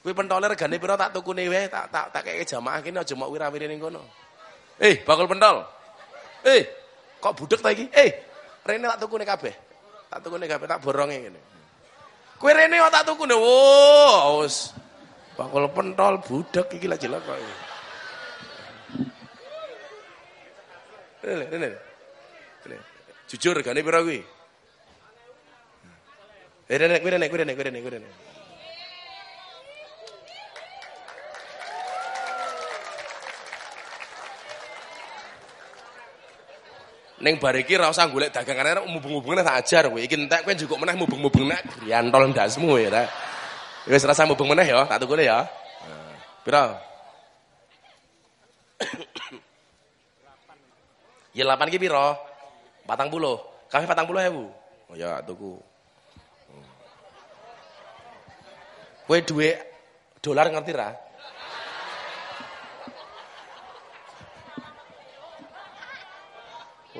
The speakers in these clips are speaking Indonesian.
Kuwi pentole regane pira tak tukune wae, tak tak tak keke jamaah kene aja mok wirawiri ning kono. Eh, bakul pentol. Eh, kok budek ta iki? Eh, rene tak tukune kabeh. Tak tukune kabeh tak boronge ngene. Kowe rene kok tak tukune. Wo, wis. Bakul pentol budek iki lah jelek kok. Rene, rene. Rene. Jujur regane pira kuwi? Eh, rene, kuwi rene, kuwi rene, kuwi rene, kuwi rene. Neng bariki ra usah golek dagangan mubeng-mubengane tak ajar kowe. Iki entek kowe njukuk meneh mubeng-mubeng nek griantol ndasmu ya ta. Wis rasa mubeng meneh ya, tak tukune ya. Pira? ya 8 iki pira? 40. Kafe 40.000. Oh ya tuku. Kowe duwe dolar ngerti ra?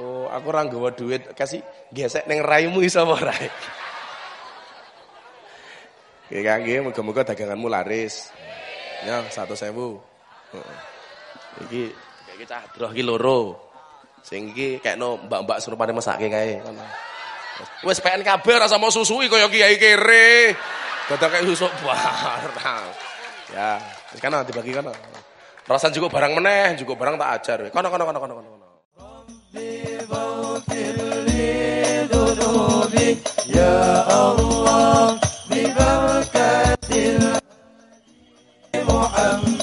Oh, aku ora nggawa duit, kasih gesek ning raimu iso apa ora? Oke, kangge muga-muga daganganmu laris. Ya, 100.000. Heeh. Iki iki cah droh iki loro. Sing iki kekno mbak-mbak surupane mesake kae ngono. Wis PNKB ora sama susui kaya kiai kere. Dadak kayak susuk barang. Ya, kana dibagi kana. Rasan juga barang meneh, juga barang tak ajar. Kono kono kono kono kono. محمد.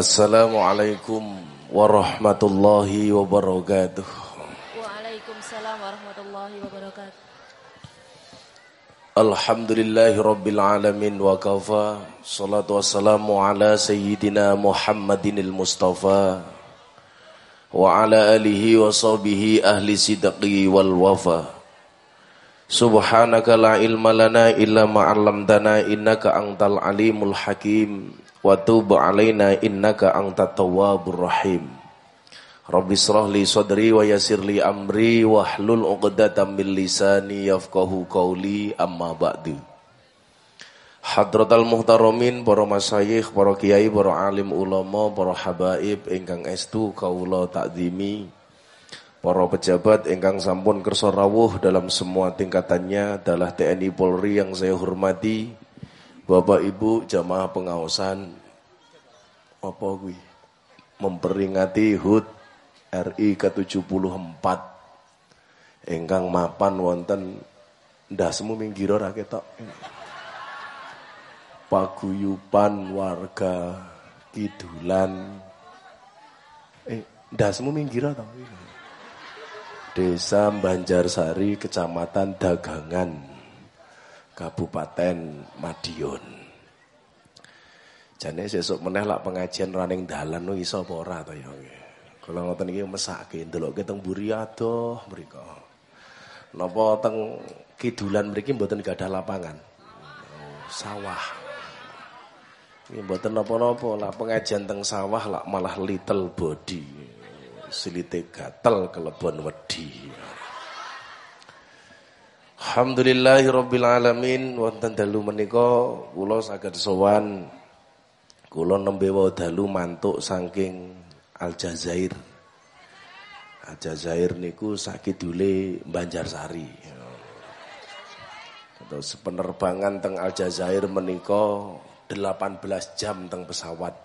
Assalamualaikum warahmatullahi wabarakatuh. Waalaikumsalam warahmatullahi wabarakatuh. Alhamdulillahi rabbil alamin wa kafa. Salatu wassalamu ala sayyidina Muhammadinil Mustafa. Wa ala alihi wa sahbihi ahli sidqi wal wafa. Subhanaka la ilma lana illa ma 'allamtana innaka antal alimul hakim wa tub alaina innaka antat tawwabur rahim. Rabbi israh li sadri wa yassir li amri wahlul 'uqdatam min lisani yafqahu qawli amma ba'du. Hadratal muhtaramin para masyayikh, para kiai, para alim ulama, para habaib ingkang estu kawula takzimi. Para pejabat ingkang sampun kersa rawuh dalam semua tingkatannya adalah TNI Polri yang saya hormati, Bapak Ibu jamaah pengawasan apa kuwi? Memperingati HUT RI ke-74 ingkang mapan wonten ndasmu minggir ora ketok. Paguyupan warga Kidulan eh ndasmu minggir ta? Desa Banjarsari, Kecamatan Dagangan, Kabupaten Madiun. Jane sesuk meneh lak pengajian running dalan no iso apa ora to ya. Kula ngoten iki mesake ndelokke teng mburi adoh mriku. Napa teng kidulan mriki mboten gadah lapangan. Oh, sawah. Ini mboten napa-napa lah pengajian teng sawah lah malah little body. Silite gatel kelebon wedi. Alhamdulillahirabbil alamin wonten dalu menika kula saged sowan kula nembe dalu mantuk saking Aljazair. Aljazair niku sakidule Banjarsari. Terus penerbangan teng Aljazair menika 18 jam teng pesawat.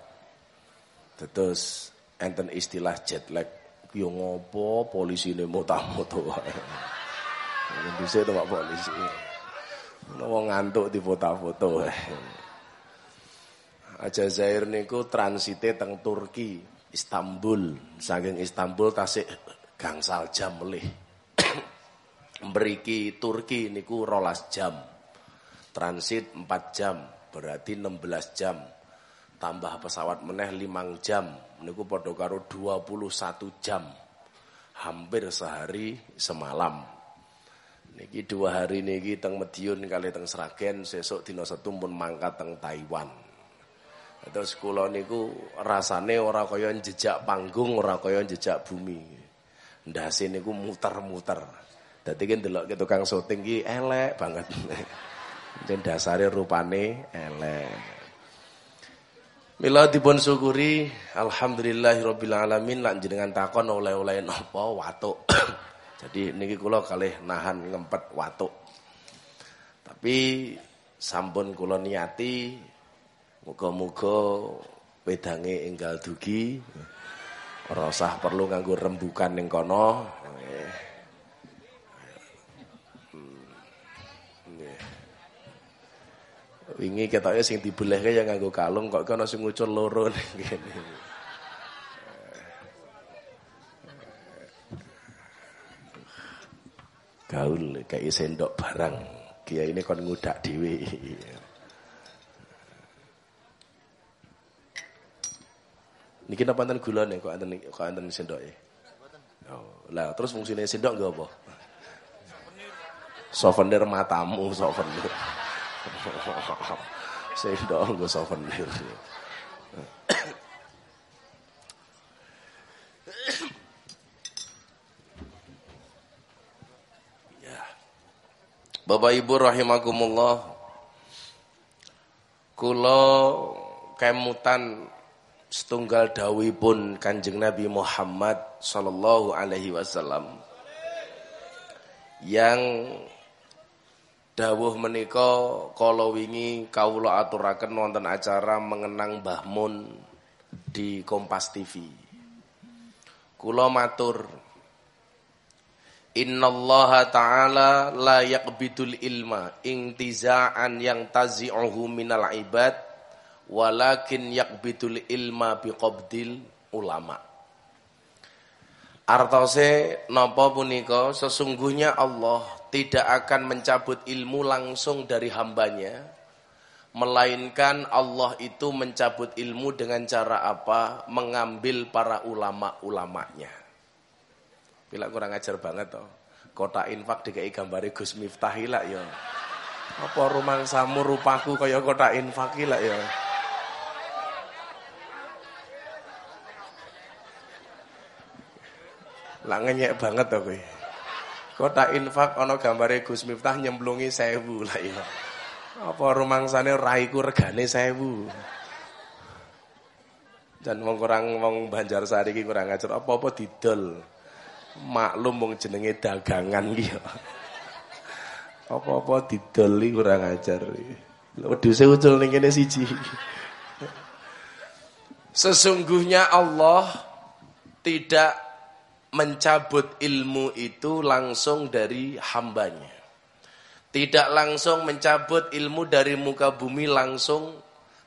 Terus enten istilah jet lag. Yo ngopo polisi ini moto-moto wae. Bisa itu Pak Polisi. Wong ngantuk di foto-foto. Aljazair niku transite teng Turki, Istanbul. Saking Istanbul tasik gangsal jam melih. Mriki Turki niku rolas jam. Transit 4 jam, berarti 16 jam. Tambah pesawat meneh 5 jam, niku padha karo 21 jam. Hampir sehari semalam. Niki dua hari niki teng Medion kali teng Sragen, sesuk dina pun mangkat teng Taiwan. Terus kula niku rasane ora kaya jejak panggung, ora kaya jejak bumi. Ndase niku muter-muter. Dadi ki ndelok tukang syuting ki elek banget. Dan dasare rupane elek. Mila dipun syukuri alhamdulillahirabbil alamin lan jenengan takon oleh-oleh napa watuk. Jadi niki kula kalih nahan ngempet watuk. Tapi sampun kula niati muga-muga wedange enggal dugi. Ora perlu nganggo rembukan ning kono. Wingi ketoke sing dibelehke ya nganggo kalung kok kono sing ngucul loro ning. Gaul kayak sendok barang. Kiai ini kon ngudak dhewe. Niki napa enten gulane kok enten kok enten sendoke? Oh, lah terus fungsinya sendok nggak apa? Souvenir matamu, souvenir. Sendok nggo souvenir. Bapak Ibu rahimakumullah. Kula kemutan setunggal pun Kanjeng Nabi Muhammad sallallahu alaihi wasallam yang dawuh menika kala wingi kawula aturaken wonten acara mengenang Mbah Mun di Kompas TV. Kula matur Innallaha ta'ala la yaqbidul ilma intiza'an yang tazi'uhu minal ibad walakin yaqbidul ilma biqabdil ulama. Artose napa punika sesungguhnya Allah tidak akan mencabut ilmu langsung dari hambanya melainkan Allah itu mencabut ilmu dengan cara apa? Mengambil para ulama-ulamanya. Bila kurang ajar banget toh. Kota infak dikai gambari Gus Miftah ya. Apa rumangsamu rupaku kaya kota infak ya. Lah ngenyek banget to kowe. Kota infak ana gambare Gus Miftah nyemplungi 1000 lah iya. Apa rumangsane raiku regane 1000. Dan wong kurang wong Banjarsari iki kurang ajar apa-apa didol. Maklum wong jenenge dagangan iki ya. Apa-apa didol iki kurang ajar. Wedhuse ucul ning kene siji. Sesungguhnya Allah tidak mencabut ilmu itu langsung dari hambanya. Tidak langsung mencabut ilmu dari muka bumi langsung,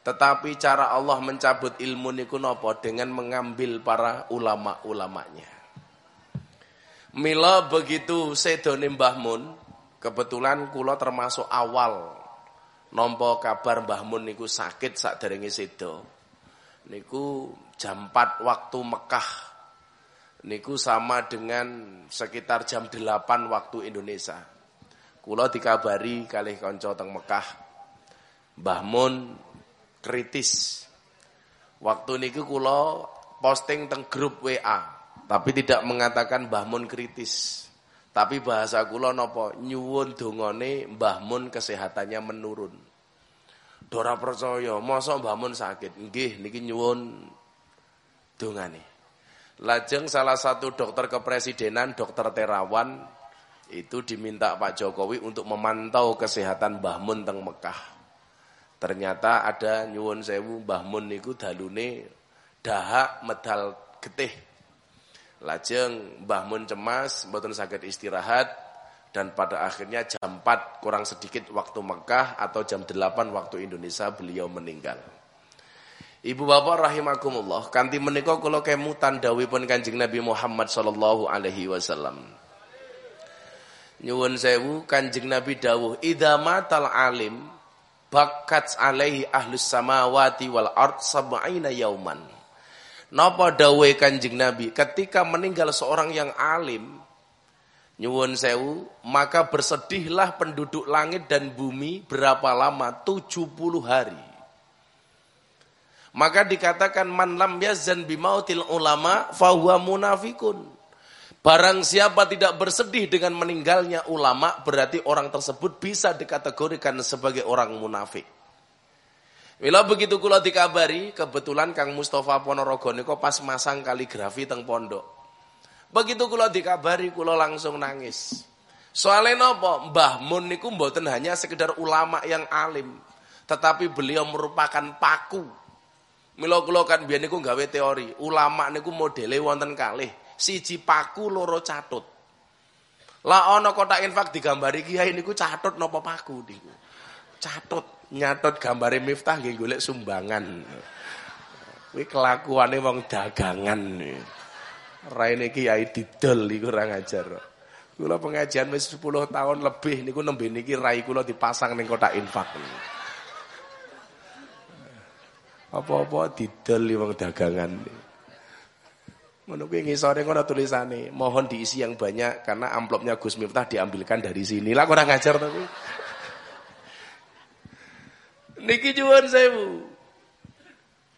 tetapi cara Allah mencabut ilmu niku nopo dengan mengambil para ulama-ulamanya. Mila begitu sedone Mbah Mun, kebetulan kula termasuk awal nompo kabar Mbah Mun niku sakit saat derenge sedo. Niku jam 4 waktu Mekah niku sama dengan sekitar jam 8 waktu Indonesia. Kula dikabari kali kanca teng Mekah. Mbah Mun kritis. Waktu niku kula posting teng grup WA, tapi tidak mengatakan Mbah Mun kritis. Tapi bahasa kula napa nyuwun dongane Mbah Mun kesehatannya menurun. Dora percaya, masa Mbah Mun sakit? Nggih niki nyuwun dongane. Lajeng salah satu dokter kepresidenan, dokter Terawan, itu diminta Pak Jokowi untuk memantau kesehatan Mbah Mun teng Mekah. Ternyata ada nyuwun sewu Mbah Mun niku dalune dahak medal getih. Lajeng Mbah Mun cemas, mboten sakit istirahat dan pada akhirnya jam 4 kurang sedikit waktu Mekah atau jam 8 waktu Indonesia beliau meninggal. Ibu bapak rahimakumullah, kanti menika kula kemutan dawuhipun Kanjeng Nabi Muhammad sallallahu alaihi wasallam. Nyuwun sewu Kanjeng Nabi dawuh, "Idza matal alim bakat alaihi ahlus samawati wal ard sab'ina yauman." Napa dawuhe Kanjeng Nabi, ketika meninggal seorang yang alim, nyuwun sewu, maka bersedihlah penduduk langit dan bumi berapa lama? 70 hari. Maka dikatakan man lam yazan bimautil ulama fahuwa munafikun. Barang siapa tidak bersedih dengan meninggalnya ulama, berarti orang tersebut bisa dikategorikan sebagai orang munafik. Bila begitu kula dikabari, kebetulan Kang Mustafa Ponorogo niko pas masang kaligrafi teng pondok. Begitu kula dikabari, kula langsung nangis. Soalnya nopo, Mbah Mun niku mboten hanya sekedar ulama yang alim, tetapi beliau merupakan paku. Mila kula kan biyen niku gawe teori, ulama niku modele wonten kalih siji paku loro catut. Lah ana kotak infak digambari kiai niku catut napa paku niku. Catut nyatut gambare Miftah nggih golek sumbangan. Kuwi kelakuane wong dagangan. Raine kiai didol iku ora ngajar. Kula pengajian wis 10 tahun lebih niku nembe niki rai kula dipasang ning kotak infak. Apa-apa didol wong dagangan. Ngono kuwi ngisore ngono tulisane, mohon diisi yang banyak karena amplopnya Gus Miftah diambilkan dari sini. Lah kurang ngajar to. Niki juwun sewu.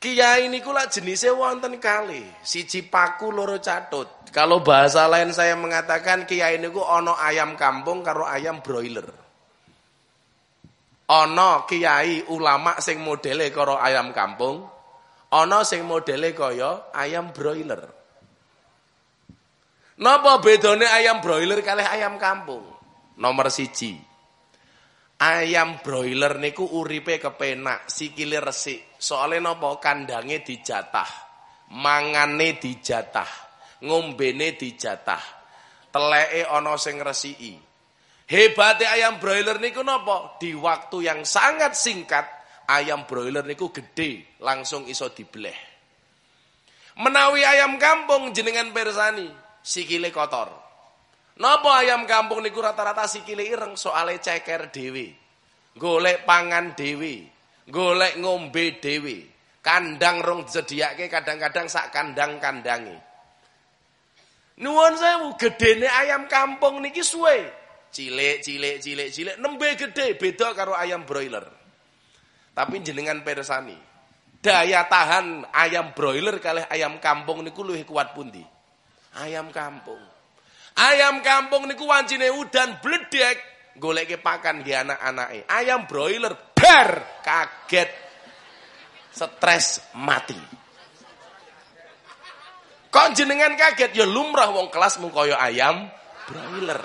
Kiai niku lak jenise wonten kali, siji paku loro catut. Kalau bahasa lain saya mengatakan kiai niku ono ayam kampung karo ayam broiler. Ono kiai ulama sing modele karo ayam kampung, ono sing modele kaya ayam broiler. Napa bedone ayam broiler kalih ayam kampung? Nomor siji. Ayam broiler niku uripe kepenak, sikile resik. Soale napa kandange dijatah, mangane dijatah, ngombene dijatah. Teleke ana sing resiki. Hebate ayam broiler niku napa? Di waktu yang sangat singkat ayam broiler niku gede, langsung iso dibleh. Menawi ayam kampung jenengan persani, sikile kotor. Napa ayam kampung niku rata-rata sikile ireng soale ceker dhewe. Golek pangan dhewe, golek ngombe dhewe. Kandang rong disediake kadang-kadang sak kandang-kandange. Nuwun sewu, gedene ayam kampung niki suwe. Cilik, cilik, cilik, cilik, nembe gede, beda karo ayam broiler. Tapi jenengan persani, daya tahan ayam broiler kalih ayam kampung niku luwih kuat pundi? Ayam kampung. Ayam kampung niku wancine udan bledek goleke pakan nggih anak-anake. Ayam broiler bar kaget stres mati. Kok jenengan kaget ya lumrah wong kelas mung kaya ayam broiler.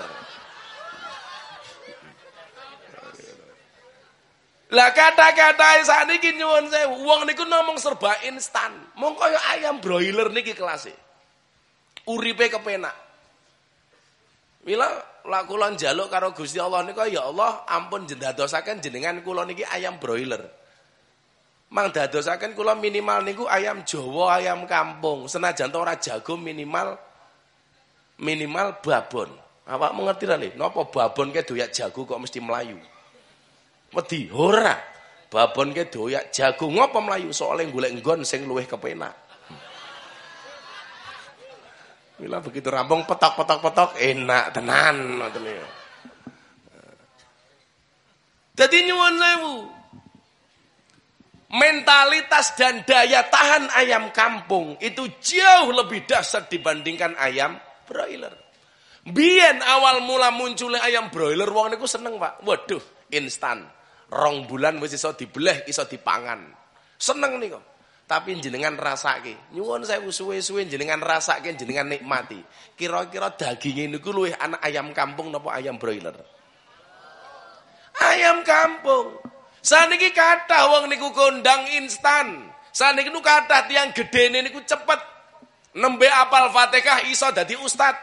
Lah kata-kata sakniki nyuwun sewu, wong niku ngomong serba instan. Mung kaya ayam broiler niki kelasnya uripe kepenak. Mila lak kula njaluk karo Gusti Allah nika ya Allah ampun jendadosaken jenengan kula niki ayam broiler. Mang dadosaken kula minimal niku ayam Jawa, ayam kampung. Senajan ora jago minimal minimal babon. Awak mengerti ra napa babon ke doyak jago kok mesti melayu. Wedi ora. Babon ke doyak jago ngopo melayu soalnya golek nggon sing luwih kepenak. Mila begitu rampung petok petok petok enak tenan ngoten niku. Dadi nyuwun sewu. Mentalitas dan daya tahan ayam kampung itu jauh lebih dahsyat dibandingkan ayam broiler. Biyen awal mula munculnya ayam broiler wong niku seneng, Pak. Waduh, instan. Rong bulan wis iso dibeleh, iso dipangan. Seneng niku. Tapi jenengan rasake. Nyuwun sewu suwe-suwe jenengan rasake, jenengan nikmati. Kira-kira dagingnya niku luwih anak ayam kampung napa ayam broiler? Ayam kampung. Saniki kathah wong niku kondang instan. Saniki niku kathah tiyang gedene niku cepet. Nembe apal Fatihah iso dadi ustad.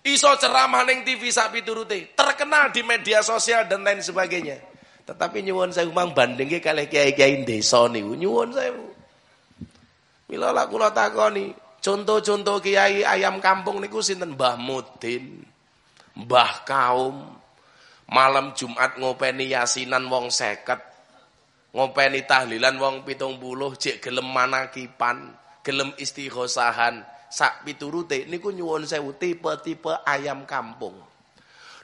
Iso ceramah ning TV sak piturute. Terkenal di media sosial dan lain sebagainya. Tetapi nyuwun saya mang bandingke kalih kiai-kiai desa niku nyuwun sewu. Mila lak kula takoni, contoh-contoh kiai ayam kampung niku sinten? Mbah Mudin. Mbah kaum. Malam Jumat ngopeni yasinan wong seket ngopeni tahlilan wong pitung puluh cek gelem manakipan gelem istighosahan sak piturute niku nyuwun sewu tipe-tipe ayam kampung.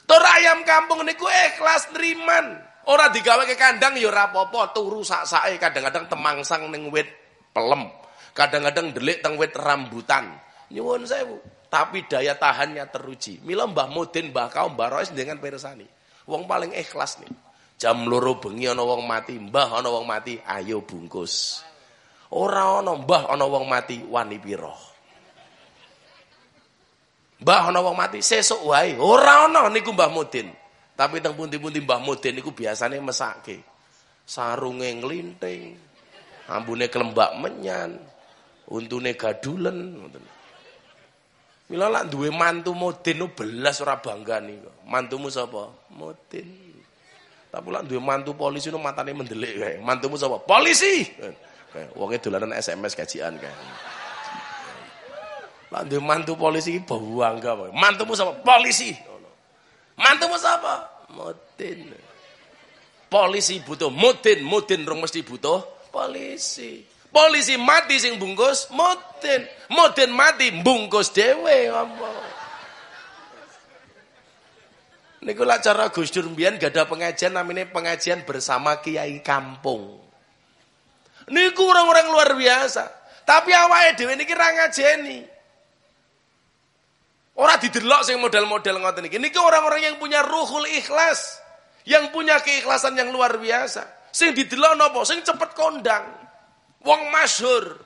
Tur ayam kampung niku ikhlas nriman ora digawe ke kandang ya ora apa-apa turu sak-sake kadang-kadang temangsang ning wit pelem kadang-kadang delik teng wit rambutan. Nyuwun sewu. Tapi daya tahannya teruji. Mila Mbah Mudin Mbah Kaum Mbah Rois dengan persani wong paling ikhlas nih. Jam loro bengi ana wong mati Mbah ana wong mati ayo bungkus. Ora ana Mbah ana wong mati wani pira Mbah ana wong mati sesuk wae. Ora ana niku Mbah Mudin tapi teng pundi-pundi Mbah Mudin niku biasane mesake. Sarunge nglinting ambune kelembak menyan untune gadulen ngoten. Mila lak duwe mantu Modin nu belas ora bangga niku. Mantumu sapa? Modin. Tapi lak duwe mantu polisi nu matane mendelik kae. Mantumu sapa? Polisi. Kae wonge dolanan SMS kajian kae. Lak duwe mantu polisi iki bangga. Mantumu sapa? Polisi. Mantumu sapa? Modin. Polisi butuh Modin, Modin rong mesti butuh polisi. Polisi mati sing bungkus moden. Moden mati bungkus dewe apa. Niku lak cara Gus Dur mbiyen pengajian namanya pengajian bersama kiai kampung. Niku orang-orang luar biasa. Tapi awake dhewe niki ra ngajeni. Ora didelok sing model-model ngoten niki. Niki orang-orang yang punya ruhul ikhlas, yang punya keikhlasan yang luar biasa. Sing didelok napa? Sing cepet kondang. Wong masyhur.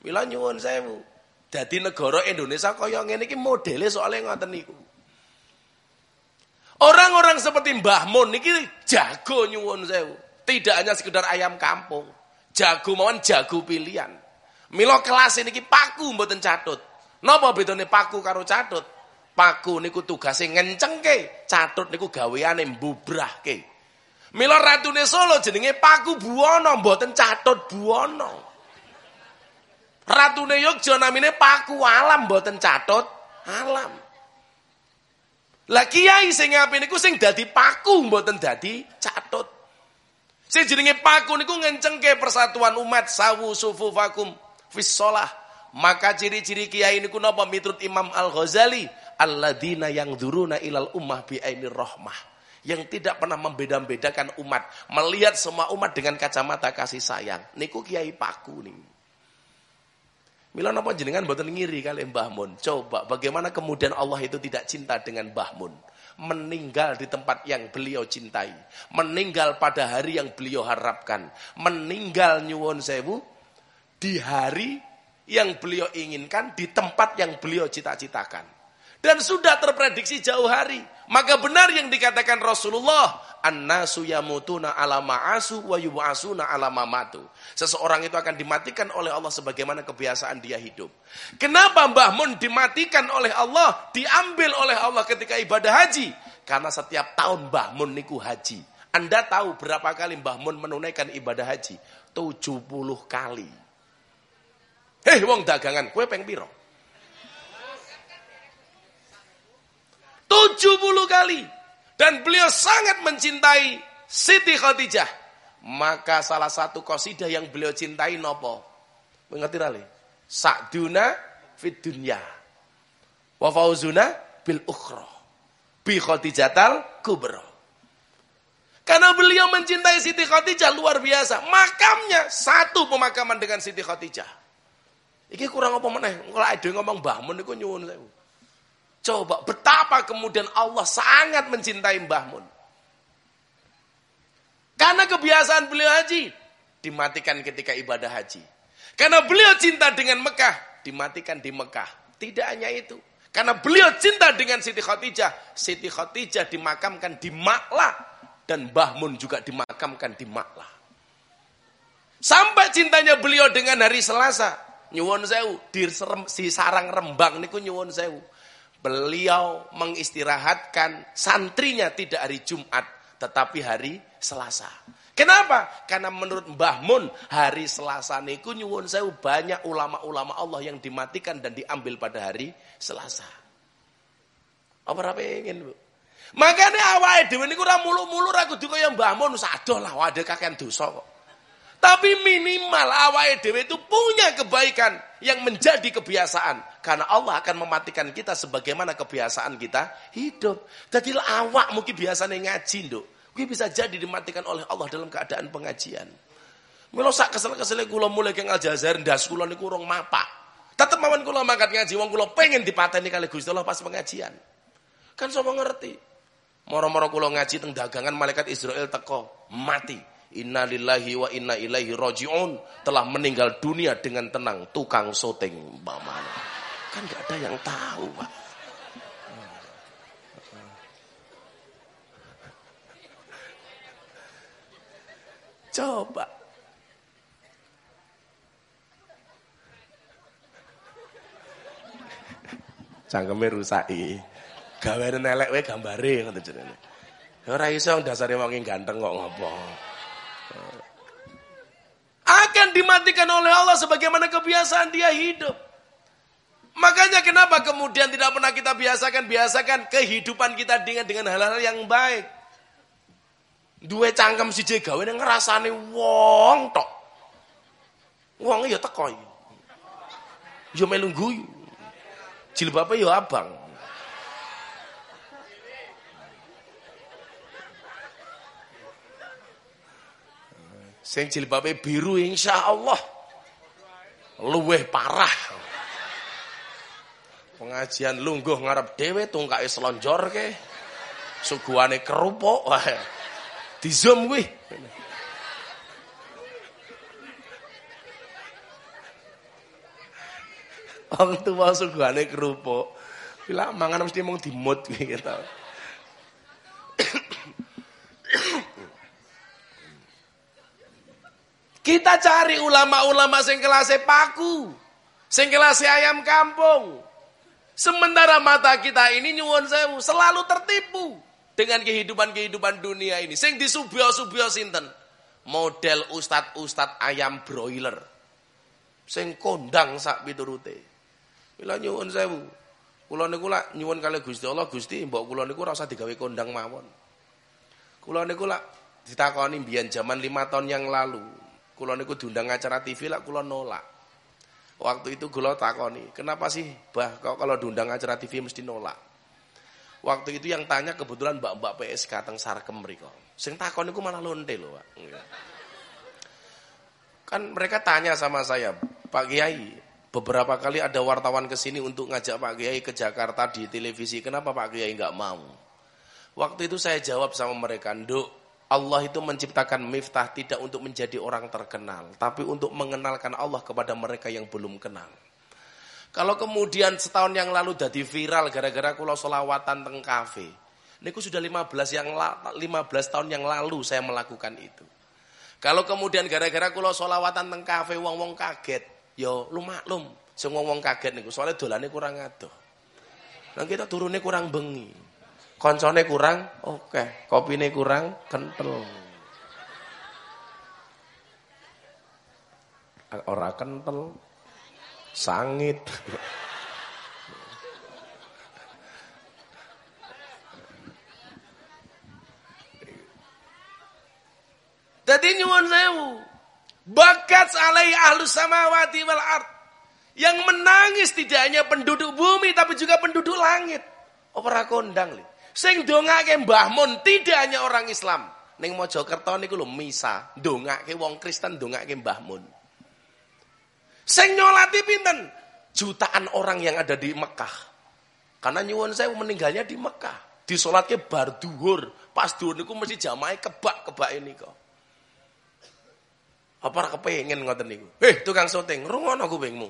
Mila nyuwun sewu. Dadi negara Indonesia kaya ngene iki modele soalnya ngoten niku. Orang-orang seperti Mbah Mun niki jago nyuwun sewu. Tidak hanya sekedar ayam kampung. Jago mawon jago pilihan. Mila kelas ini ki paku mboten catut. Napa bedane paku karo catut? Paku niku tugase ngencengke, catut niku gaweane mbubrahke. Mila ratune Solo jenenge Paku Buwono, mboten Catut Buwono. Ratune Yogya namine Paku Alam, mboten Catut Alam. Lah kiai sing apik niku sing dadi paku mboten dadi catut. Sing jenenge paku niku ngencengke persatuan umat sawu sufufakum fis shalah. Maka ciri-ciri kiai niku napa miturut Imam Al-Ghazali, alladzina yang duruna ilal ummah bi ainir rahmah yang tidak pernah membeda-bedakan umat, melihat semua umat dengan kacamata kasih sayang. Niku Kiai Paku nih. Mila napa jenengan mboten ngiri kali Mbah Mun. Coba bagaimana kemudian Allah itu tidak cinta dengan Mbah Mun. Meninggal di tempat yang beliau cintai. Meninggal pada hari yang beliau harapkan. Meninggal nyuwun sewu di hari yang beliau inginkan, di tempat yang beliau cita-citakan. Dan sudah terprediksi jauh hari. Maka benar yang dikatakan Rasulullah, annasu yamutuna ala ma'asu wa yub'asuna ala mamatu. Seseorang itu akan dimatikan oleh Allah sebagaimana kebiasaan dia hidup. Kenapa Mbah Mun dimatikan oleh Allah, diambil oleh Allah ketika ibadah haji? Karena setiap tahun Mbah Mun niku haji. Anda tahu berapa kali Mbah Mun menunaikan ibadah haji? 70 kali. Hei wong dagangan, kue peng? 70 kali. Dan beliau sangat mencintai Siti Khadijah. Maka salah satu kosidah yang beliau cintai nopo. Mengerti rali? Sa'duna fid dunya. Wa fauzuna bil ukhra. Bi Khadijatal kubra. Karena beliau mencintai Siti Khadijah luar biasa. Makamnya satu pemakaman dengan Siti Khadijah. Iki kurang apa meneh? Kalau ada ngomong bangun niku nyuwun saya. Coba betapa kemudian Allah sangat mencintai Mbah Mun. Karena kebiasaan beliau haji, dimatikan ketika ibadah haji. Karena beliau cinta dengan Mekah, dimatikan di Mekah. Tidak hanya itu. Karena beliau cinta dengan Siti Khadijah, Siti Khadijah dimakamkan di Maklah dan Mbah Mun juga dimakamkan di Maklah. Sampai cintanya beliau dengan hari Selasa, nyuwun sewu di si sarang Rembang niku nyuwun sewu beliau mengistirahatkan santrinya tidak hari Jumat, tetapi hari Selasa. Kenapa? Karena menurut Mbah Mun, hari Selasa niku nyuwun saya banyak ulama-ulama Allah yang dimatikan dan diambil pada hari Selasa. Apa ora pengen, Bu? Makane awake dhewe niku ora mulu-mulu ra kudu kaya Mbah Mun sadoh lah wae kakean dosa kok. Tapi minimal awake dhewe itu punya kebaikan yang menjadi kebiasaan karena Allah akan mematikan kita sebagaimana kebiasaan kita hidup. Jadi awak mungkin biasanya ngaji, Nduk. Kuwi bisa jadi dimatikan oleh Allah dalam keadaan pengajian. Milo sak kesel-kesele kula mulai ke Aljazair ndas kula niku urung mapak. Tetep mawon kula mangkat ngaji wong kula pengen dipateni kali Gusti Allah pas pengajian. Kan sapa ngerti? Moro-moro kula ngaji teng dagangan malaikat Israel teko, mati. Inna lillahi wa inna ilaihi roji'un. Telah meninggal dunia dengan tenang. Tukang syuting. Bamana. Kan gak ada yang tahu, Pak. Coba. Cangkeme rusaki. Gawe nelek wae gambare ngoten jenenge. Ora iso dasare wong ganteng kok ngopo. Akan dimatikan oleh Allah sebagaimana kebiasaan dia hidup. Makanya kenapa kemudian tidak pernah kita biasakan biasakan kehidupan kita dengan dengan hal-hal yang baik. Dua cangkem si gawe ngerasane wong tok. Wong ya teko. Ya melu guyu. Jilbabe ya abang. Sing jilbabe biru insya Allah luweh parah. Pengajian lungguh ngarep dhewe tungkake selonjor ke. Suguhane kerupuk. Di zoom kuwi. Wong tuwa suguhane kerupuk. Bila mangan mesti mung dimut gitu. Kita cari ulama-ulama sing paku, sing ayam kampung. Sementara mata kita ini nyuwun sewu selalu tertipu dengan kehidupan-kehidupan dunia ini. Sing disubyo-subyo sinten? Model ustad-ustad ayam broiler. Sing kondang sak piturute. Mila nyuwun sewu. Kula niku lak nyuwun kali Gusti Allah, Gusti mbok kula niku ora usah digawe kondang mawon. Kula niku lak ditakoni mbiyen zaman lima tahun yang lalu, Kulo niku diundang acara TV lah kulo nolak. Waktu itu kulo takoni, kenapa sih bah kok kalau diundang acara TV mesti nolak? Waktu itu yang tanya kebetulan mbak-mbak PSK teng Sarkem mriko. Sing takon niku malah lonte loh, Pak. Kan mereka tanya sama saya, Pak Kiai, beberapa kali ada wartawan ke sini untuk ngajak Pak Kiai ke Jakarta di televisi. Kenapa Pak Kiai nggak mau? Waktu itu saya jawab sama mereka, "Nduk, Allah itu menciptakan miftah tidak untuk menjadi orang terkenal, tapi untuk mengenalkan Allah kepada mereka yang belum kenal. Kalau kemudian setahun yang lalu jadi viral gara-gara kulo solawatan teng kafe. Niku sudah 15 yang 15 tahun yang lalu saya melakukan itu. Kalau kemudian gara-gara kulo solawatan teng kafe wong-wong kaget, yo lu maklum, sing wong-wong kaget niku soalnya dolane kurang adoh. Nah kita turunnya kurang bengi. Koncone kurang, oke. Okay. Kopine kurang, kental. Ora kental. Sangit. Jadi nyuwun sewu. Bakat alai ahlu samawati wal ard. Yang menangis tidak hanya penduduk bumi tapi juga penduduk langit. Ora kondang li. Sing dongake Mbah Mun tidak hanya orang Islam. Ning Mojokerto niku lho misa, ndongake wong Kristen ndongake Mbah Mun. Sing nyolati pinten? Jutaan orang yang ada di Mekah. Karena nyuwun saya meninggalnya di Mekah. Disolatke bar duhur. Pas duhur niku mesti jamaah kebak-kebak ini kok. Apa ora kepengin ngoten niku? Eh, tukang syuting, rungono kupingmu.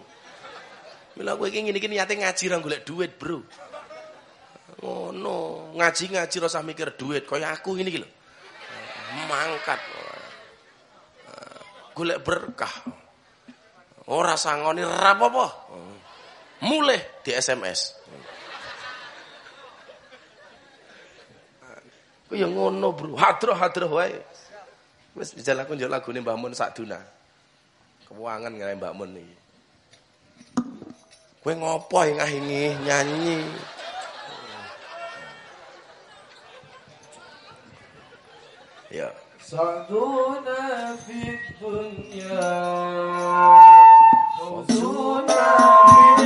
Mila kowe iki ngene iki niate ngaji ra golek duit, Bro. Oh no, ngaji-ngaji rasa mikir duit kaya aku ini gitu. Mangkat. Golek berkah. Ora sangoni rapopo. Mulai di SMS. Ku yang ngono, Bro. Hadroh-hadroh wae. Wis bisa laku njaluk lagune Mbah Mun duna. Kewangan ngene Mbah Mun iki. Kowe ngopo ngah ini nyanyi? Ya. سعدونا في الدنيا فوزونا في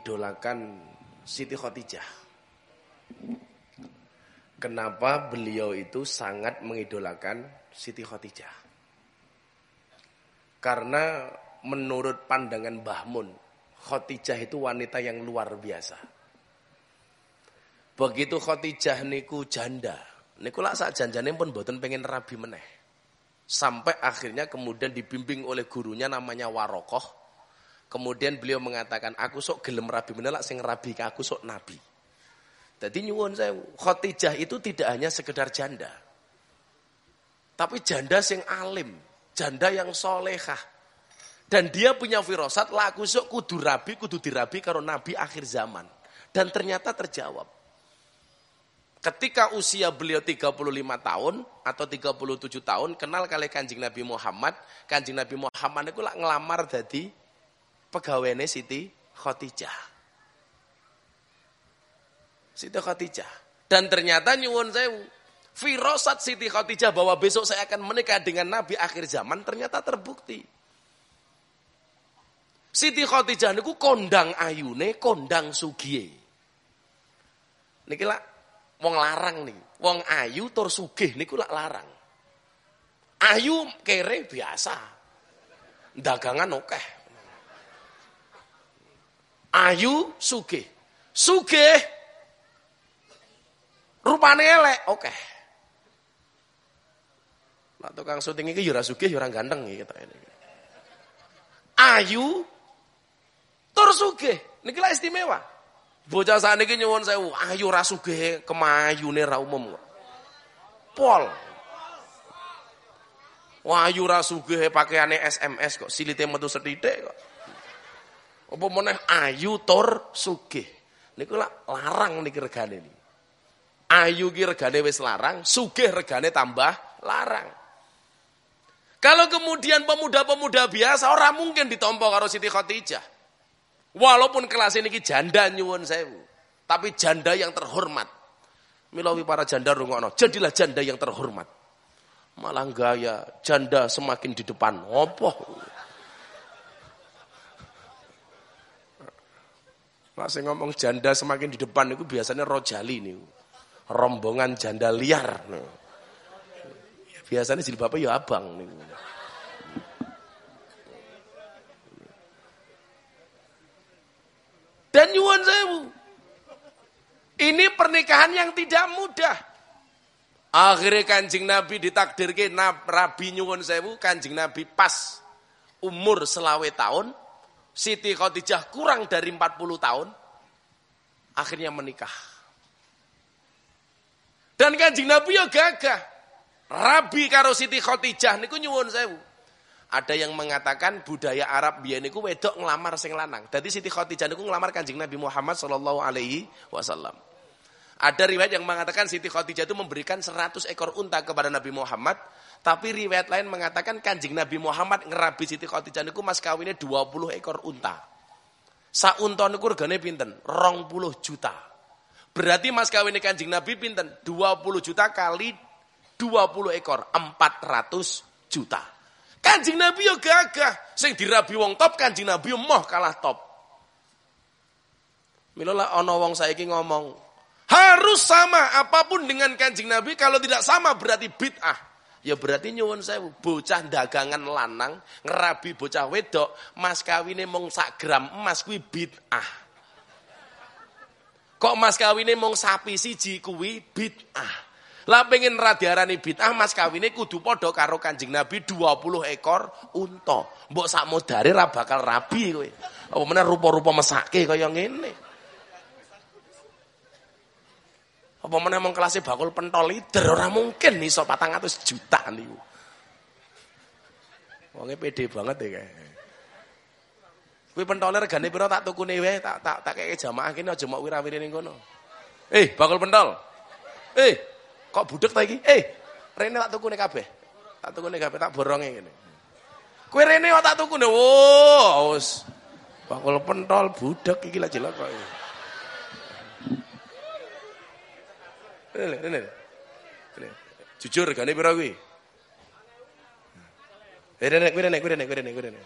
Cinta ngidolakan Siti Khadijah. Kenapa beliau itu sangat mengidolakan Siti Khadijah? Karena menurut pandangan Mbah Mun, Khadijah itu wanita yang luar biasa. Begitu Khadijah niku janda, niku lak sak janjane pun boten pengen rabi meneh. Sampai akhirnya kemudian dibimbing oleh gurunya namanya Warokoh. Kemudian beliau mengatakan, aku sok gelem rabi meneh lak sing rabi ke aku sok nabi. Jadi nyuwun saya, Khadijah itu tidak hanya sekedar janda. Tapi janda sing alim, janda yang solehah. Dan dia punya firasat, laku sok kudu rabi, kudu dirabi karo nabi akhir zaman. Dan ternyata terjawab. Ketika usia beliau 35 tahun atau 37 tahun, kenal kali kanjeng Nabi Muhammad, kanjeng Nabi Muhammad itu lah ngelamar jadi pegawainya Siti Khadijah. Siti Khadijah. Dan ternyata nyuwun saya, firasat Siti Khadijah bahwa besok saya akan menikah dengan Nabi akhir zaman ternyata terbukti. Siti Khadijah niku kondang ayune, kondang sugiye. Niki lah wong larang nih. Wong ayu tur sugih niku lak larang. Ayu kere biasa. Dagangan okeh. Ayu sugih. Sugih rupane elek, okeh. Nak tukang syuting ya ora sugih ya ora ganteng iki ketokne. Ayu tur sugih. Niki lah istimewa. Bocah sakniki nyuwun sewu, ayu ora sugih kemayune ra umum. Pol. Wahyu ra sugih pakaiane SMS kok, silite metu sethithik kok. Apa meneh ayu tur sugih. Niku lah larang niki regane niki. Ayu ki regane wis larang, sugih regane tambah larang. Kalau kemudian pemuda-pemuda biasa orang mungkin ditompo karo Siti Khadijah. Walaupun kelas ini janda nyuwun sewu, tapi janda yang terhormat. Milawi para janda rungokno, jadilah janda yang terhormat. Malah gaya janda semakin di depan. Apa? Masih ngomong janda semakin di depan itu biasanya rojali nih. Rombongan janda liar. Biasanya jilbabnya ya abang nih. Dan nyuwun sewu. Ini pernikahan yang tidak mudah. Akhirnya kanjeng Nabi ditakdirkan Rabi nyuwun sewu kanjeng Nabi pas umur selawe tahun. Siti Khadijah kurang dari 40 tahun. Akhirnya menikah. Dan kanjeng Nabi ya gagah. Rabi karo Siti Khadijah niku nyuwun sewu. Ada yang mengatakan budaya Arab biyen niku wedok ngelamar sing lanang. Dadi Siti Khadijah niku ngelamar Kanjeng Nabi Muhammad sallallahu alaihi wasallam. Ada riwayat yang mengatakan Siti Khadijah itu memberikan 100 ekor unta kepada Nabi Muhammad, tapi riwayat lain mengatakan Kanjeng Nabi Muhammad ngerabi Siti Khadijah niku mas kawinnya 20 ekor unta. Sa unta niku regane pinten? 20 juta. Berarti mas kawinnya Kanjeng Nabi pinten? 20 juta kali 20 ekor, 400 juta. Kanjeng Nabi yo gagah, sing dirabi wong top Kanjeng Nabi moh kalah top. Milola ana wong saiki ngomong, harus sama apa pun dengan Kanjeng Nabi, kalau tidak sama berarti bid'ah. Ya berarti nyuwun saya bocah dagangan lanang ngerabi bocah wedok, mas kawine mung sak gram emas kuwi bid'ah. Kok mas kawine mung sapi siji kuwi bid'ah. Lah pengen radiarani bid'ah mas kawine kudu padha karo Kanjeng Nabi 20 ekor unta. Mbok sak modare ra bakal rabi kowe. Apa meneh rupa-rupa mesake kaya ngene. Apa meneh mong kelasé bakul pentol lider ora mungkin iso 400 juta niku. Wonge pede banget ya kae. Kuwi pentole regane pira tak tukune wae tak tak tak keke jamaah kene aja mok wirawiri ning kono. Eh, bakul pentol. Eh, Kok budek iki? Eh, rene tak tukune kabeh. Tak tukune kabeh tak boronge ngene. Kowe rene kok tak tukune. Wo, wis. Bakul pentol budek iki lah jelek kok. Rene, rene. Jujur regane pira kuwi? Eh, rene, kuwi rene, kuwi rene, kuwi rene, kuwi rene.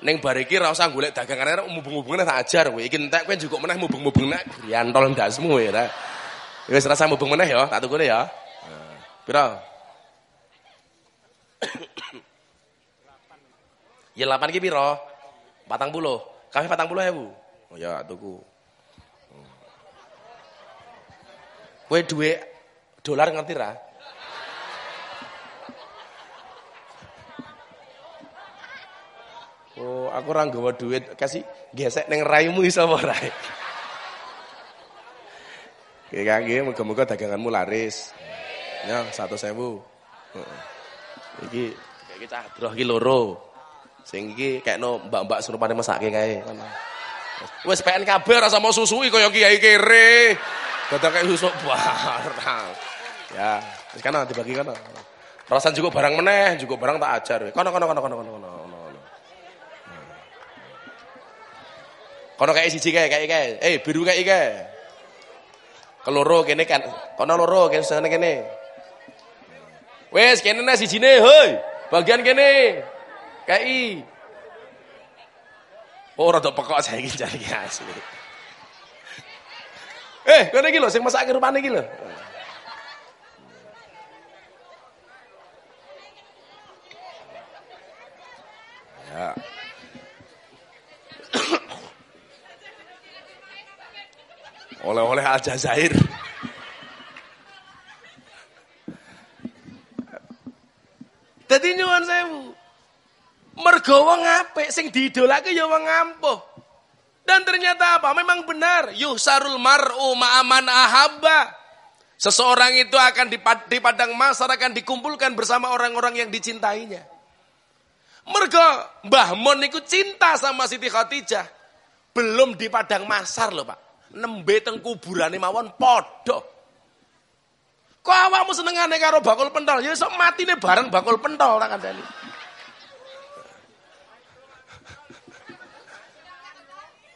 Neng bariki ra usah golek dagangane mubeng-mubengane tak ajar kowe. Iki entek kowe juga meneh mubeng-mubeng nek griantol ndasmu ya. Wis rasa mubeng meneh ya, tak tukune ya. Pira? Ya 8 iki pira? 40. Kafe 40 ya, Bu. Oh ya, tuku. Kowe duwe dolar ngerti ra? Oh, aku ora nggawa duit, kasih gesek ning raimu iso apa ora? Oke, kangge muga-muga daganganmu laris. Ya, 100.000. Heeh. Iki iki cah droh iki loro. Sing iki kekno mbak-mbak surupane mesake kae. Wis PN kabeh rasa mau susui kaya kiai kere. Dadak kayak susu barang. Ya, wis kana dibagi kana. Rasan juga barang meneh, juga barang tak ajar. Kono kono kono kono kono kono. Kono kayak siji kayak kayak kayak. Eh biru kayak kayak. Keloro kene kan. Kono loro kene sana kene. Wes kene nasi sijine hoi. Bagian kene. KI. Oh rada pekok saiki cari asli. Eh, kene iki lho sing masake rupane iki lho. Ya. Oleh-oleh Aljazair. Dadi nyuwun sewu. Mergo wong apik sing diidolake ya wong ampuh. Dan ternyata apa? Memang benar. Yuhsarul mar'u ma'aman ahabba. Seseorang itu akan di padang masar akan dikumpulkan bersama orang-orang yang dicintainya. Mergo Mbah Mon cinta sama Siti Khadijah. Belum di padang masar loh, Pak. Nembe teng kuburane mawon padha. Kok awakmu senengane karo bakul pentol? Ya sok matine bareng bakul pentol tak kandhani.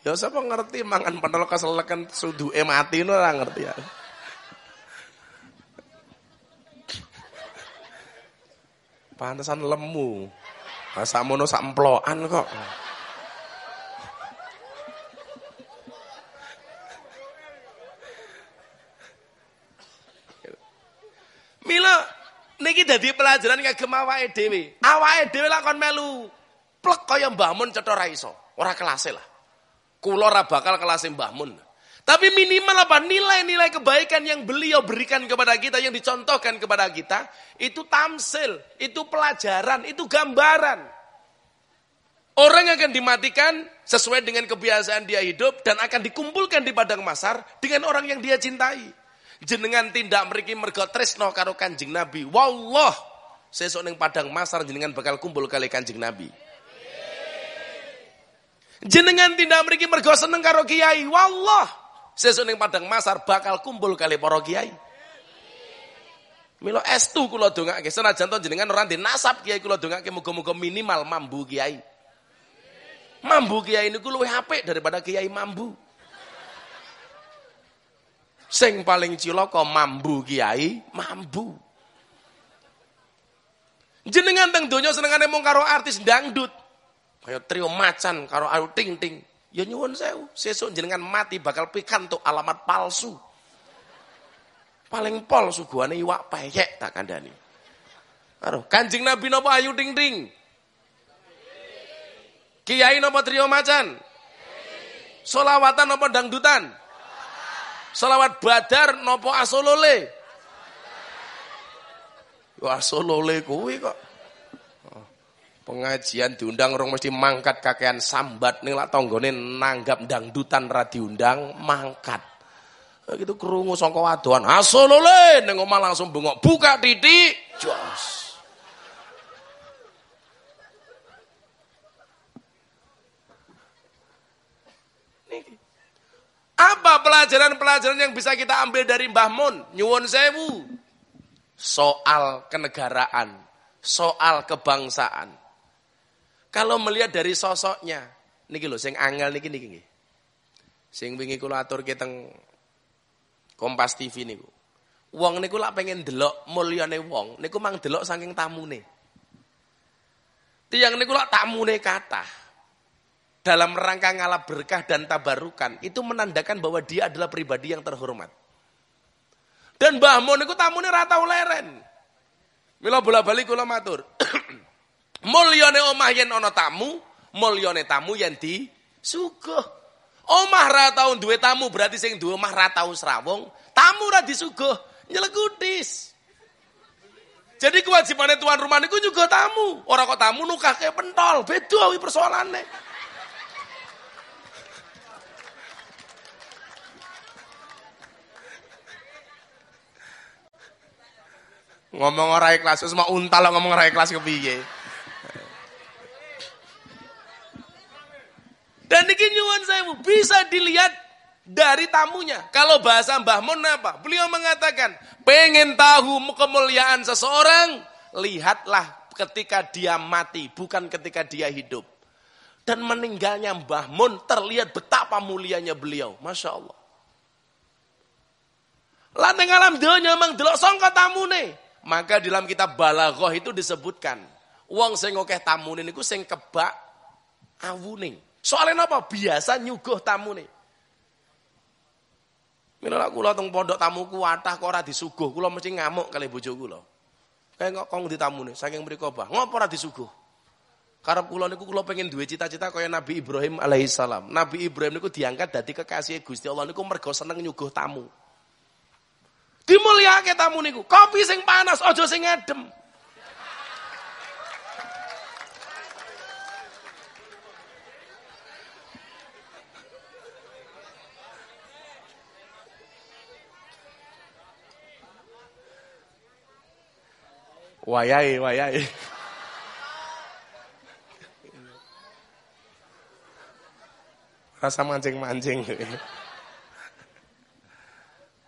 Ya sapa ngerti mangan pentol keseleken suduke mati ngono ora ngerti ya. Pantesan lemu. Samono sak emplokan kok. Mila niki dadi pelajaran kagem awake dhewe. Awake dhewe lakon melu plek kaya Mbah Mun cetha ra iso. Ora kelase lah. Kula ora bakal kelase Mbah Mun. Tapi minimal apa? Nilai-nilai kebaikan yang beliau berikan kepada kita, yang dicontohkan kepada kita, itu tamsil, itu pelajaran, itu gambaran. Orang akan dimatikan sesuai dengan kebiasaan dia hidup dan akan dikumpulkan di padang masar dengan orang yang dia cintai jenengan tindak mriki mergo tresno karo Kanjeng Nabi. Wallah, sesuk ning padang masar jenengan bakal kumpul kali Kanjeng Nabi. Jenengan tindak mriki mergo seneng karo kiai. Wallah, sesuk ning padang masar bakal kumpul kali para kiai. Milo estu kula dongake senajan to jenengan ora nasab kiai kula dongake muga-muga minimal mambu kiai. Mambu kiai niku luwih apik daripada kiai mambu. Sing paling cilaka mambu kiai, mambu. Jenengan teng donya senengane mung karo artis dangdut. Kaya trio macan karo ayu ting ting. Ya nyuwun sewu, sesuk jenengan mati bakal pikantuk alamat palsu. Paling pol suguhane iwak peyek tak kandhani. Karo Kanjeng Nabi napa ayu ting ting? Kiai napa trio macan? Solawatan napa dangdutan? Selawat badar nopo asolole? Yo asolole kuwi kok. Pengajian diundang orang mesti mangkat kakean sambat nih lah tonggone nanggap dangdutan ra diundang mangkat. Gitu kerungu sangka wadoan asolole ning omah langsung bengok buka titik jos. Apa pelajaran-pelajaran yang bisa kita ambil dari Mbah Mun? Nyuwun sewu. Soal kenegaraan, soal kebangsaan. Kalau melihat dari sosoknya, niki lho sing angel niki niki nggih. Sing wingi kula aturke teng Kompas TV niku. Wong niku lak pengen delok mulyane wong, niku mang delok saking tamune. Tiang niku lak tamune kathah dalam rangka ngalap berkah dan tabarukan itu menandakan bahwa dia adalah pribadi yang terhormat. Dan Mbah Mun itu tamune ra tau leren. Mila bola-bali kula matur. mulyane omah yen ana tamu, mulyane tamu yen di sugih. Omah ra tau duwe tamu berarti sing duwe omah ra tau srawung, tamu ra disuguh, nyelekutis. Jadi kewajibannya tuan rumah niku juga tamu. Orang kok tamu nukake pentol, beda wi persoalannya. Ngomong ora ikhlas, wis mau untal ngomong ora ikhlas kepiye. Dan ini saya bisa dilihat dari tamunya. Kalau bahasa Mbah Mun apa? Beliau mengatakan, pengen tahu kemuliaan seseorang, lihatlah ketika dia mati, bukan ketika dia hidup. Dan meninggalnya Mbah Mun terlihat betapa mulianya beliau. Masya Allah. Laneng alam dunia memang delok songkot tamune. Maka dalam kitab Balaghah itu disebutkan, wong sing akeh tamune niku sing kebak. Soalnya apa? Biasa nyuguh tamune. Mila kula teng pondok tamuku watah kok ora disuguh, kula mesti ngamuk kali bojo. Kayak kok kong di tamune saking mriku bah, ngopo ora disuguh? Karep kula niku kula pengen duwe cita-cita kaya Nabi Ibrahim alaihissalam. Nabi Ibrahim niku diangkat dadi kekasih Gusti Allah niku mergo seneng nyuguh tamu. Dimulyake tamu niku. Kopi sing panas, aja sing adem. Wayai, wayai. Rasa mancing-mancing.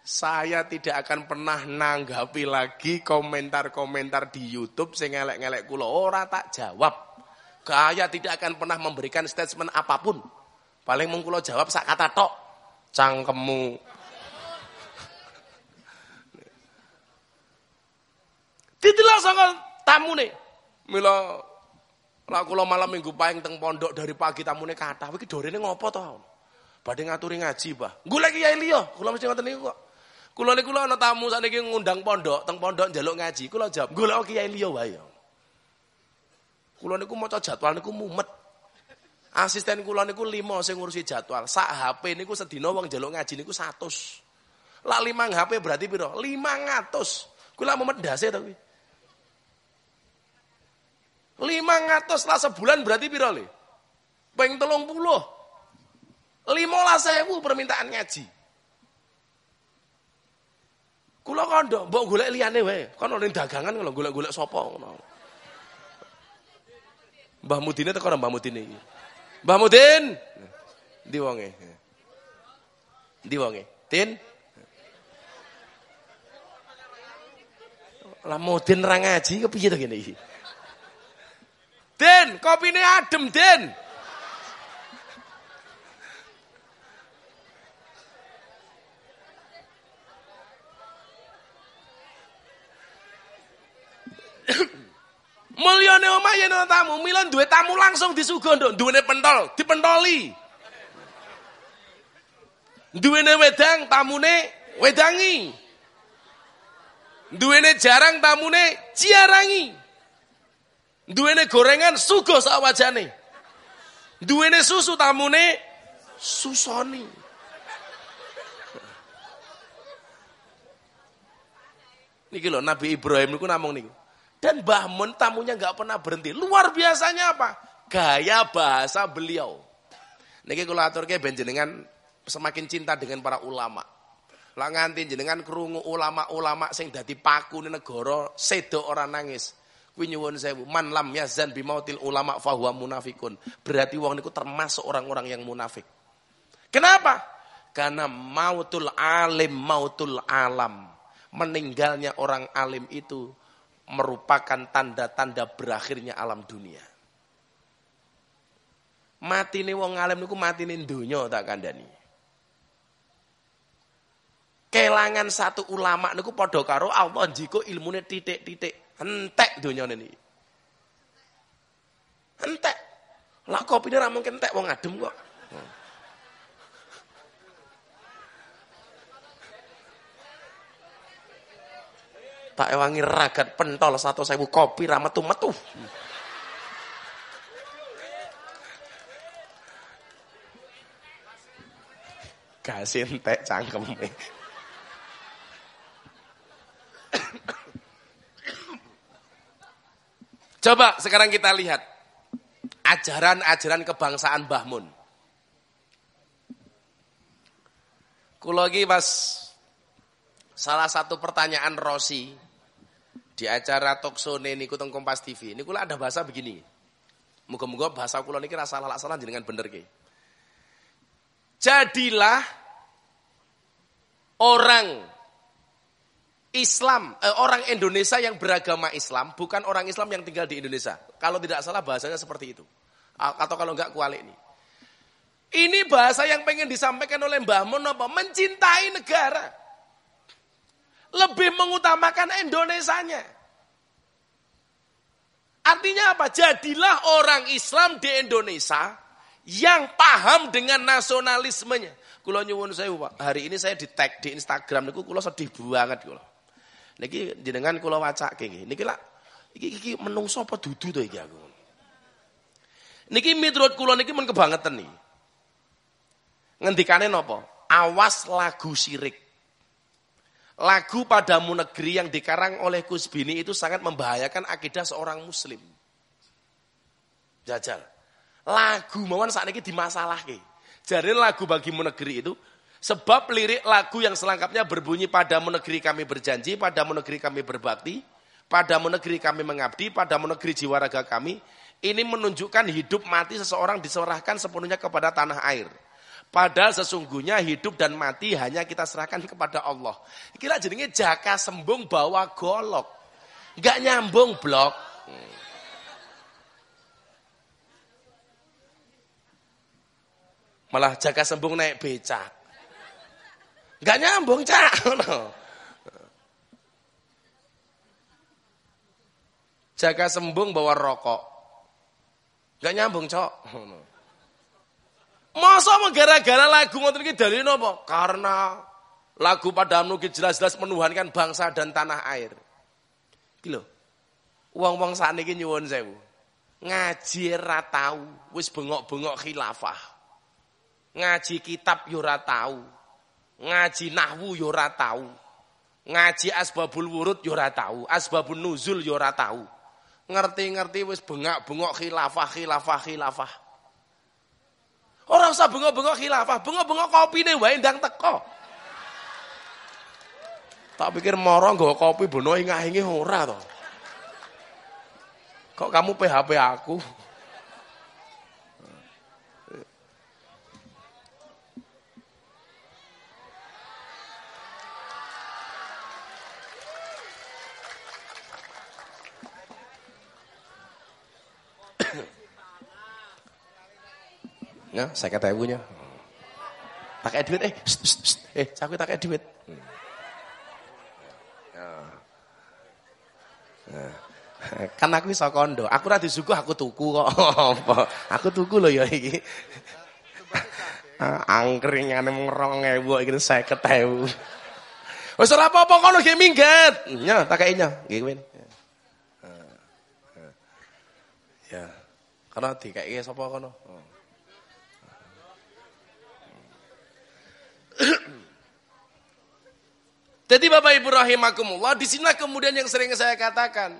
Saya tidak akan pernah nanggapi lagi komentar-komentar di YouTube sing ngelek-ngelek kula ora tak jawab. Kaya tidak akan pernah memberikan statement apa pun. Paling mung kula jawab sak kata tok. Cangkemmu. Didelok saka tamune. Mila lah kula malam minggu paing teng pondok dari pagi tamune kathah. Iki dorene ngopo to? Badhe ngaturi ngaji, Pak. Golek kiai liya, kula mesti ngoten niku kok. Kula niku ana tamu sakniki ngundang pondok, teng pondok njaluk ngaji. Kula jawab, golek kiai liya wae. Kula niku maca jadwal niku mumet. Asisten kula niku lima sing ngurusi jadwal. Sak HP niku sedina wong njaluk ngaji niku 100. Lah 5 HP berarti piro? 500. Kula mumet ndase to kuwi. 500 lah sebulan berarti piro le? Puluh. Lima sewu permintaan ngaji. Kula kondo, mbok golek liyane wae. Kon ora dagangan kalau golek-golek sapa ngono. Mbah Mudine teko Mbah Mudine iki. Mbah Mudin. Ndi wonge? Ndi wonge? Tin. Lah Mudin ra ngaji kepiye to kene iki? Den, kopine adem, Den. Mulyane omah yen tamu, mila duwe tamu langsung disuguh nduk, duwene pentol, dipentoli. Duwene wedang, tamune wedangi. Duwene jarang, tamune jiarangi. Duwene gorengan sugo sak wajane. Duwene susu tamune susoni. Niki lho Nabi Ibrahim niku namung niku. Dan Mbah Mun tamunya nggak pernah berhenti. Luar biasanya apa? Gaya bahasa beliau. Niki kula aturke ben jenengan semakin cinta dengan para ulama. Lah nganti jenengan krungu ulama-ulama sing dadi paku negara sedo orang nangis. Kuwi nyuwun sewu, man lam yazan bimautil ulama fahuwa munafikun. Berarti wong niku termasuk orang-orang yang munafik. Kenapa? Karena mautul alim, mautul alam. Meninggalnya orang alim itu merupakan tanda-tanda berakhirnya alam dunia. Mati nih wong alim niku mati nih dunia tak kandani. Kelangan satu ulama niku padha karo Allah jiko ilmune titik-titik Entek dunyane niki. Entek. Lah kopine ra mungkin entek wong adem kok. Tak ewangi ragat pentol satu sewu kopi ra metu-metu. Kasih entek cangkeme. Coba sekarang kita lihat ajaran-ajaran kebangsaan Mbah Mun. Kulo salah satu pertanyaan Rosi di acara Toksone niku teng Kompas TV. Niku ada bahasa begini. Muga-muga bahasa kula niki rasa salah salah jenengan bener ke. Jadilah orang Islam, eh, orang Indonesia yang beragama Islam, bukan orang Islam yang tinggal di Indonesia. Kalau tidak salah bahasanya seperti itu. Atau kalau enggak kualik ini. Ini bahasa yang pengen disampaikan oleh Mbah Mun apa? Mencintai negara. Lebih mengutamakan Indonesianya. Artinya apa? Jadilah orang Islam di Indonesia yang paham dengan nasionalismenya. Kulo nyuwun saya Pak. Hari ini saya di tag di Instagram niku kulo sedih banget kulo. Niki jenengan kula wacake nggih. Niki lak iki iki menungso apa dudu to iki aku. Niki miturut kula niki men kebangetan nih. Ngendikane napa? Awas lagu syirik. Lagu padamu negeri yang dikarang oleh Kusbini itu sangat membahayakan akidah seorang muslim. Jajal. Lagu mawon saat dimasalahke. Jadi lagu bagimu negeri itu sebab lirik lagu yang selengkapnya berbunyi padamu negeri kami berjanji, padamu negeri kami berbakti, padamu negeri kami mengabdi, padamu negeri jiwa raga kami. Ini menunjukkan hidup mati seseorang diserahkan sepenuhnya kepada tanah air. Padahal sesungguhnya hidup dan mati hanya kita serahkan kepada Allah. Kira jadinya jaka sembung bawa golok. Gak nyambung blok. Malah jaka sembung naik becak. Gak nyambung cak. Jaga sembung bawa rokok. Gak nyambung cok. Masa gara-gara lagu ngoten iki dalile napa? Karena lagu padamu ki jelas-jelas menuhankan bangsa dan tanah air. Iki lho. Wong-wong sakniki nyuwun sewu. Ngaji ra tau, wis bengok-bengok khilafah. Ngaji kitab yo ora tau. Ngaji nahwu yo ora tau. Ngaji asbabul wurud yo ora tau, asbabun nuzul yo ora tau. Ngerti-ngerti wis bengak-bengok khilafah, khilafah, khilafah. Orang usah bengok-bengok khilafah, bengok-bengok kopine wae ndang teko. Tak pikir moro nggo kopi bono ingah-ingi ora to. Kok kamu PHP aku? Ya, saya kata ibunya. Pakai duit, eh, shh, shh, shh. eh, aku pakai duit. Ya. Ya. Kan aku iso kondo, aku ora disuguh aku tuku kok. Aku tuku loh ya iki. Angkringane mung 2000 iki 50000. Wis ora apa-apa kono ge minggat. Ya, tak nya, nggih kowe. Ya. Karena dikeki sapa kono? Oh. Jadi Bapak Ibu rahimakumullah, di sini kemudian yang sering saya katakan.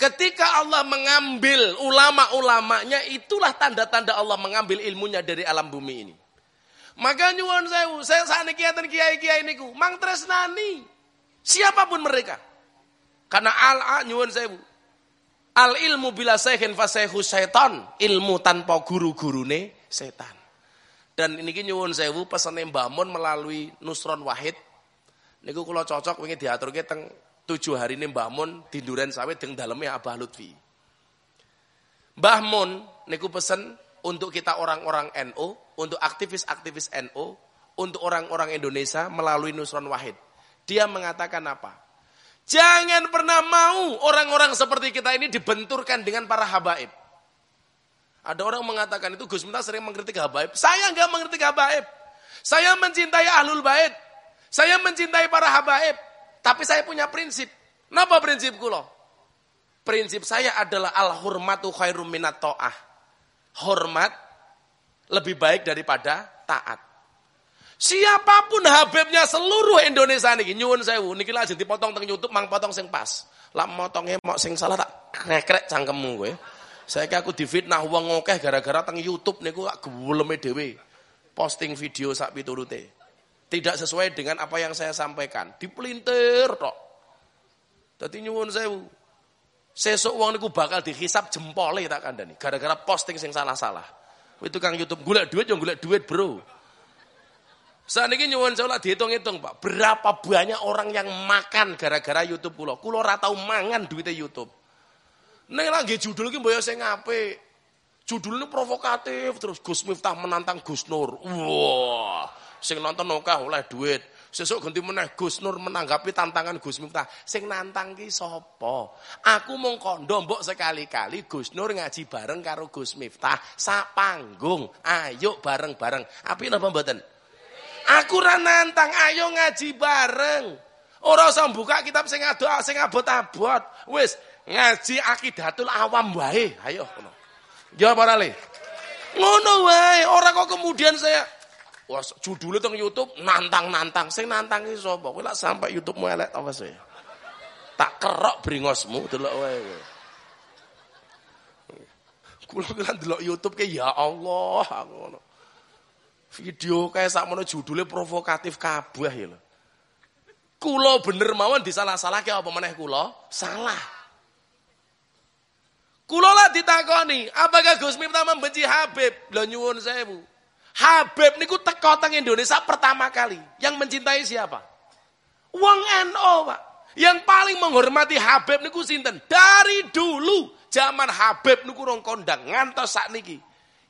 Ketika Allah mengambil ulama-ulamanya, itulah tanda-tanda Allah mengambil ilmunya dari alam bumi ini. Maka nyuwun saya, saya saat ini kiai-kiai niku, mang tresnani. Siapa pun mereka. Karena al nyuwun saya, al ilmu bila sayhin fasehu setan, ilmu tanpa guru-gurune setan. Dan ini nyuwun sewu pesene Mbah Mun melalui Nusron Wahid. Niku kula cocok wingi diaturke teng tujuh hari ini Mbah Mun dinduren sawit teng dalamnya Abah Lutfi. Mun niku pesen untuk kita orang-orang NU, untuk aktivis-aktivis NU, untuk orang-orang Indonesia melalui Nusron Wahid. Dia mengatakan apa? Jangan pernah mau orang-orang seperti kita ini dibenturkan dengan para habaib. Ada orang mengatakan itu Gus Miftah sering mengkritik habaib. Saya enggak mengkritik habaib. Saya mencintai ahlul bait. Saya mencintai para habaib. Tapi saya punya prinsip. Napa prinsipku loh? Prinsip saya adalah al-hurmatu khairum minat to'ah. Hormat lebih baik daripada taat. Siapa pun habibnya seluruh Indonesia niki nyuwun sewu niki lajeng dipotong teng YouTube mang potong sing pas. Lah motongnya mau sing salah tak krek-krek cangkemmu kowe. Saya aku difitnah wong ngokeh gara-gara teng YouTube niku tak geweleme dhewe. Posting video sak piturute. Tidak sesuai dengan apa yang saya sampaikan. Dipelintir tok. Dadi nyuwun sewu. Sesuk wong niku bakal dihisap jempole tak kandhani gara-gara posting sing salah-salah. Itu kang YouTube golek duit yo golek duit, Bro. Saat ini nyuwun saya dihitung-hitung Pak. Berapa banyak orang yang makan gara-gara YouTube kulo. Kulo ratau mangan duitnya YouTube. Ning lagi judul iki mbaya sing apik. Judulnya provokatif terus Gus Miftah menantang Gus Nur. Wah, sing nonton akeh oleh duit. Sesuk ganti meneh Gus Nur menanggapi tantangan Gus Miftah. Sing nantang ki sapa? Aku mung kondo mbok sekali-kali Gus Nur ngaji bareng karo Gus Miftah sak panggung. Ayo bareng-bareng. Api napa mboten? Aku ra nantang, ayo ngaji bareng. Ora usah buka kitab sing ado sing abot-abot. Wis ngaji akidatul awam wae. Ayo ngono. Ya apa rale? Ngono wae, ora kok kemudian saya Wah, judulnya tentang YouTube nantang-nantang. Sing nantang iki sapa? Kowe lak sampai YouTube-mu elek apa sih? Tak kerok bringosmu delok wae. Kula kan delok YouTube ke ya Allah, aku ngono. Video kayak sakmono judulnya provokatif kabeh ya lho. Kula bener mawon disalah-salahke apa meneh kula? Salah. Kula lah ditakoni, apakah Gus Miftah membenci Habib? Lho nyuwun sewu. Habib niku teko teng Indonesia pertama kali. Yang mencintai siapa? Wong NO, Pak. Yang paling menghormati Habib niku sinten? Dari dulu zaman Habib niku rong kondang ngantos niki.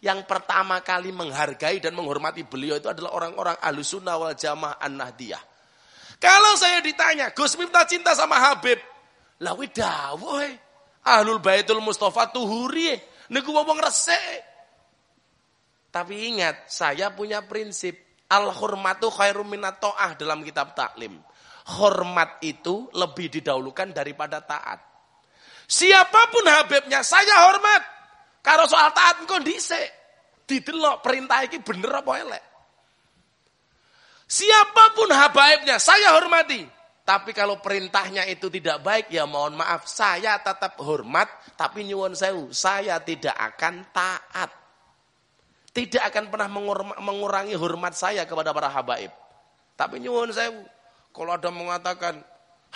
Yang pertama kali menghargai dan menghormati beliau itu adalah orang-orang Ahlussunnah wal Jamaah An-Nahdiyah. Kalau saya ditanya, Gus Miftah cinta sama Habib. Lah dawuh Ahlul Baitul Mustafa tuhuri. Niku ngomong resik. Tapi ingat, saya punya prinsip al-hurmatu khairum minat ta'ah dalam kitab taklim. Hormat itu lebih didahulukan daripada taat. Siapa pun Habibnya, saya hormat. Kalau soal taat kondisi. Didelok perintah ini bener apa elek. Siapa pun habaibnya, saya hormati. Tapi kalau perintahnya itu tidak baik, ya mohon maaf, saya tetap hormat, tapi nyuwun sewu, saya tidak akan taat. Tidak akan pernah mengurangi hormat saya kepada para habaib. Tapi nyuwun sewu, kalau ada mengatakan,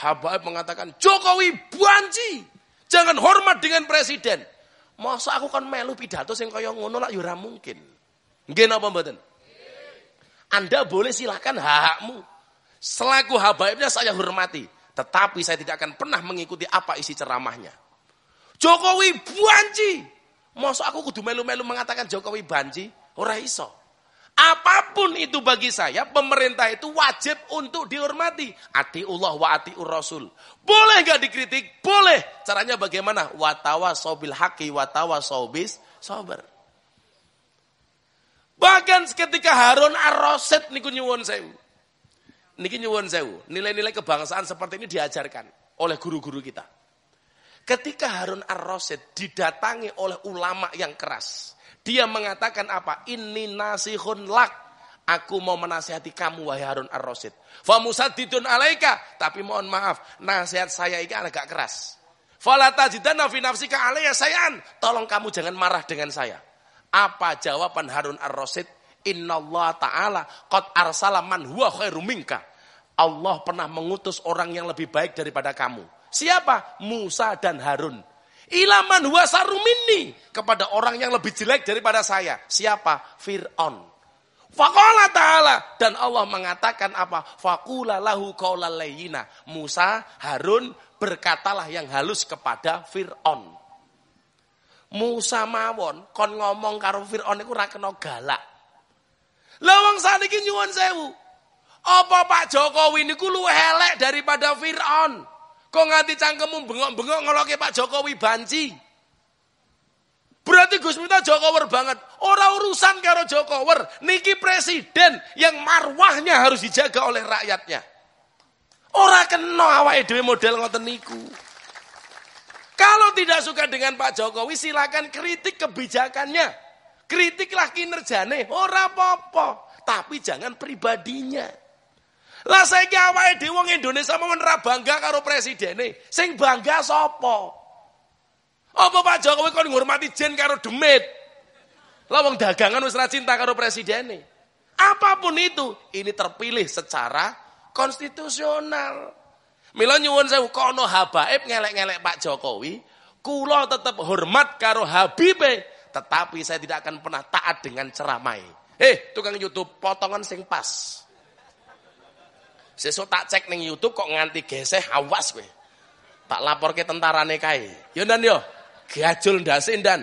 habaib mengatakan, Jokowi banci, jangan hormat dengan presiden. Masa aku kan melu pidato sing kaya ngono lah ya mungkin. Nggih napa mboten? Anda boleh silahkan hakmu. Selaku habaibnya saya hormati. Tetapi saya tidak akan pernah mengikuti apa isi ceramahnya. Jokowi banci. Masa aku kudu melu-melu mengatakan Jokowi banci? Ora iso. Apa pun itu bagi saya, pemerintah itu wajib untuk dihormati. Ati Allah wa ati Rasul. Boleh gak dikritik? Boleh. Caranya bagaimana? Watawa sobil haki, watawa sobis sober. Bahkan ketika Harun Ar-Rasyid niku nyuwun sewu. Niki nyuwun sewu. Nilai-nilai kebangsaan seperti ini diajarkan oleh guru-guru kita. Ketika Harun Ar-Rasyid didatangi oleh ulama yang keras. Dia mengatakan apa? Ini nasihun lak. Aku mau menasihati kamu wahai Harun Ar-Rasyid. Famusadidun alaika. Tapi mohon maaf, nasihat saya ini agak keras. Fala tajidanna fi nafsika alayya sayan. Tolong kamu jangan marah dengan saya. Apa jawaban Harun Ar-Rasyid? Allah ta'ala qad arsala man huwa khairu minka. Allah pernah mengutus orang yang lebih baik daripada kamu. Siapa? Musa dan Harun. Ilaman huwa sarumini. Kepada orang yang lebih jelek daripada saya. Siapa? Fir'aun. Faqala ta'ala. Dan Allah mengatakan apa? Faqula lahu qawlan Musa, Harun, berkatalah yang halus kepada Fir'aun. Musa mawon kon ngomong karo Firaun kena galak. Lah wong saniki nyuwun sewu. Apa Pak Jokowi niku luwih elek daripada Firaun? Kok nganti cangkemmu bengok-bengok ngeloke Pak Jokowi banci? Berarti Gus Miftah Jokower banget. Orang urusan karo Jokower. Niki presiden yang marwahnya harus dijaga oleh rakyatnya. Orang kena awake dhewe model ngoten niku. Kalau tidak suka dengan Pak Jokowi silakan kritik kebijakannya. Kritiklah kinerjane, ora apa-apa, tapi jangan pribadinya. Lah saiki awake dhewe wong Indonesia mau ra bangga karo presidene. Sing bangga sapa? Apa Pak Jokowi kon ngurmati jen karo demit? Lah wong dagangan wis cinta karo presidene. Apa pun itu, ini terpilih secara konstitusional. Mila nyuwun sewu kono habaib ngelek-ngelek Pak Jokowi, kula tetap hormat karo Habibe, tetapi saya tidak akan pernah taat dengan ceramai. Eh, tukang YouTube potongan sing pas. Sesuk tak cek ning YouTube kok nganti geseh awas kowe. Tak lapor ke tentarane kae. Yo ndan yo. Gajul ndase ndan.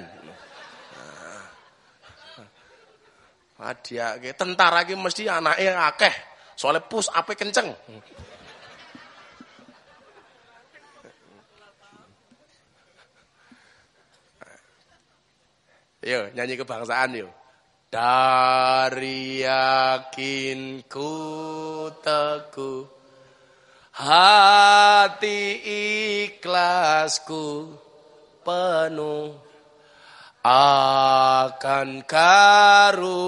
Adia ke tentara ki mesti anake akeh. Soalnya pus ape kenceng. Yo, nyanyi kebangsaan yuk. Dari yakinku teguh hati ikhlasku penuh akan karuniamu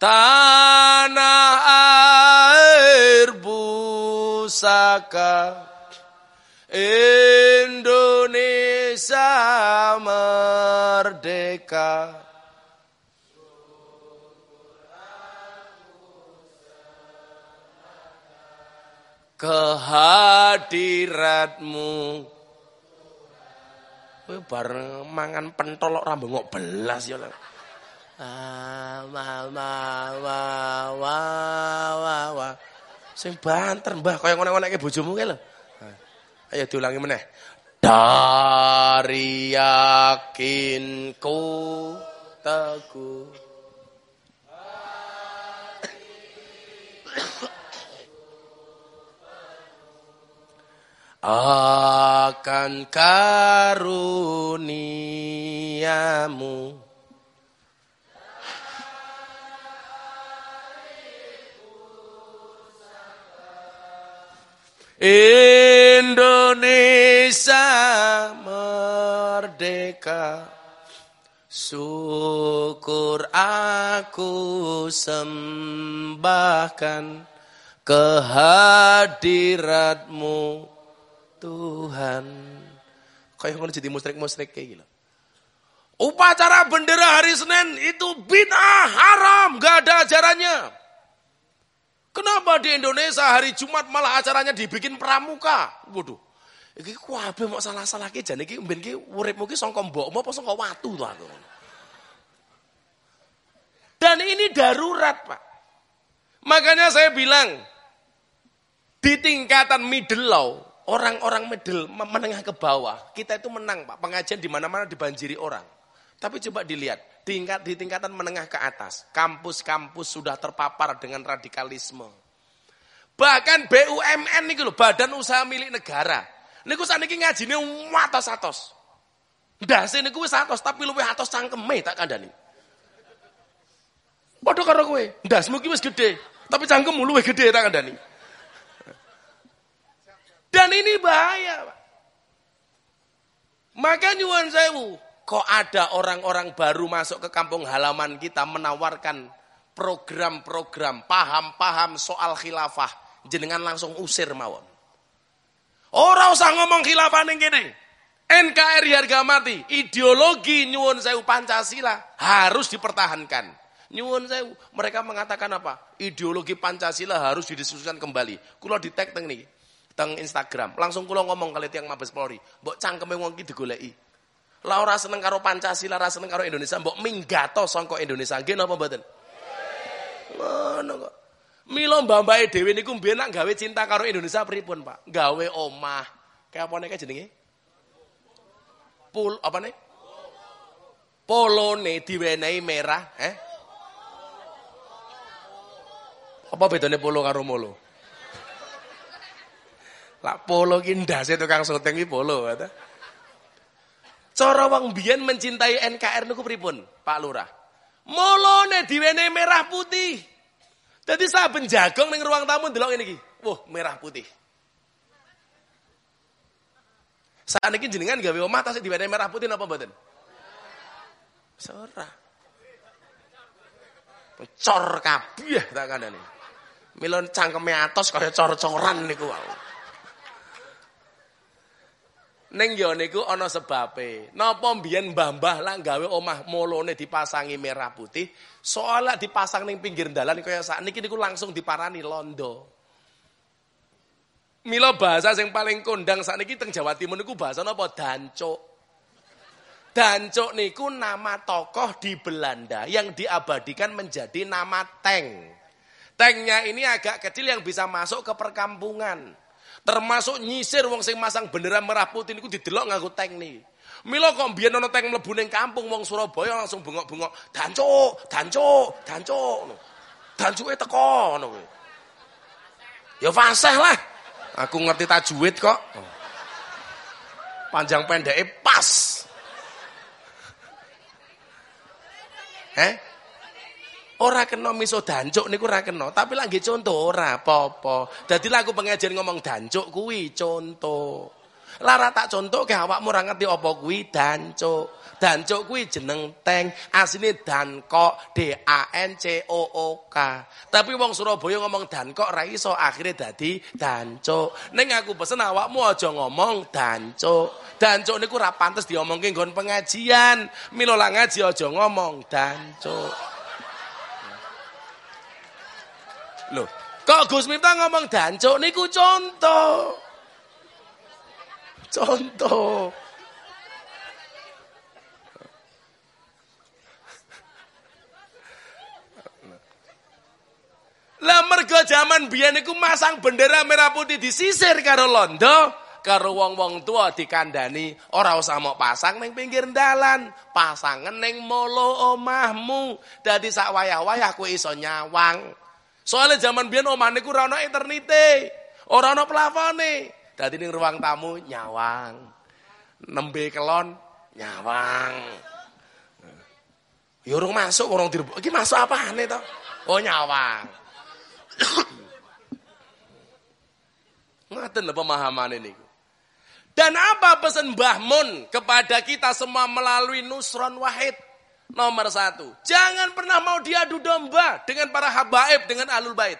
tanah air pusaka Indonesia merdeka kehadiratmu Kowe bareng mangan pentol kok rambut ngok belas ya. Ah, ma ma wa wa wa wa. Sing banter Mbah kaya ngono-ngonoke bojomu ki lho. Ayo diulangi meneh. Dari yakinku teguh akan karuniamu Indonesia merdeka Syukur aku sembahkan kehadiratmu Tuhan. Kayak ngono jadi musrik-musrik kayak gitu. Upacara bendera hari Senin itu bid'ah haram, gak ada ajarannya. Kenapa di Indonesia hari Jumat malah acaranya dibikin pramuka? Waduh. Iki kuwabe mau salah-salah ki jane iki mben ki uripmu ki sangka mbokmu apa sangka watu to aku. Dan ini darurat, Pak. Makanya saya bilang di tingkatan middle law orang-orang middle menengah ke bawah, kita itu menang Pak. Pengajian di mana-mana dibanjiri orang. Tapi coba dilihat, tingkat di tingkatan menengah ke atas, kampus-kampus sudah terpapar dengan radikalisme. Bahkan BUMN nih loh, Badan Usaha Milik Negara. Niku saniki ngajine watos-atos. Ndase niku wis atos, tapi luwih atos cangkeme tak kandhani. Padha karo kowe, ndasmu ki wis gedhe, tapi cangkemmu luwih gedhe tak kandhani. Dan ini bahaya, Pak. Maka nyuwun sewu, kok ada orang-orang baru masuk ke kampung halaman kita menawarkan program-program, paham-paham soal khilafah, jenengan langsung usir mawon. Orang usah ngomong khilafah ning kene. NKRI harga mati, ideologi nyuwun sewu Pancasila harus dipertahankan. Nyuwun sewu, mereka mengatakan apa? Ideologi Pancasila harus didiskusikan kembali. Kulo tag teng niki teng Instagram. Langsung kula ngomong kali tiang Mabes Polri, mbok cangkeme wong iki digoleki. Lah ora seneng karo Pancasila, ora seneng karo Indonesia, mbok minggato sangka Indonesia. Nggih napa mboten? Ngono kok. Mila mbambake dhewe niku mbiyen nak gawe cinta karo Indonesia pripun, Pak? Gawe omah. Kayak apa nek jenenge? Pul apa nih? Polone diwenehi merah, eh? Apa bedanya polo karo molo? Lah polo ki ndase tukang syuting ki polo kata. Cara wong biyen mencintai NKR niku pripun, Pak Lurah? Molone diwene merah putih. Jadi saben jagong ning ruang tamu ndelok ngene iki. Wah, merah putih. Saat ini jenengan gawe omah tasik diwene merah putih napa mboten? Ora. Cor kabeh tak kandhane. Milon cangkeme atos kaya cor-coran niku wae. Neng yo niku ana sebabe. Napa mbiyen mbah-mbah lah gawe omah molone dipasangi merah putih, soalnya dipasang ning pinggir dalan kaya sakniki niku langsung diparani londo. Mila bahasa yang paling kondang sakniki teng Jawa Timur niku bahasa napa dancuk. Dancuk niku nama tokoh di Belanda yang diabadikan menjadi nama tank. Tanknya ini agak kecil yang bisa masuk ke perkampungan. Termasuk nyisir wong sing masang bendera merah putih niku didelok nganggo tank nih. Mila kok biyen ana tank mlebu ning kampung wong Surabaya langsung bengok-bengok, "Dancuk, dancuk, dancuk." Dancuke teko ngono kuwi. Ya fasih lah. Aku ngerti tajwid kok. Panjang pendeknya pas. Eh? Ora kena miso dancuk niku ora kena, tapi lagi contoh ora apa-apa. Dadi aku pengajian ngomong dancuk kuwi contoh. Lara tak contoh ke awakmu ora ngerti apa kuwi dancuk. Dancuk kuwi jeneng teng, asline dankok, D A N C O O K. Tapi wong Surabaya ngomong dankok ra iso akhire dadi dancuk. Ning aku pesen awakmu aja ngomong dancuk. Dancuk niku ora pantes diomongke nggon pengajian. Mila ngaji aja ngomong dancuk. Loh, kok Gus Miftah ngomong dancuk niku contoh. Contoh. Lah mergo jaman biyen iku masang bendera merah putih disisir karo londo, karo wong-wong tua dikandani ora usah mau pasang ning pinggir dalan, pasangan ning molo omahmu. Dadi sak wayah-wayah kowe iso nyawang. Soalnya zaman biyen omah niku ora ana internete, ora ana plafone. Dadi ning ruang tamu nyawang. Nembe kelon nyawang. Ya masuk urung direbut. Iki masuk apane to? Oh nyawang. Ngaten pemahaman ini. Dan apa pesan Mbah Mun kepada kita semua melalui Nusron Wahid? Nomor satu, jangan pernah mau diadu domba dengan para habaib, dengan alul bait.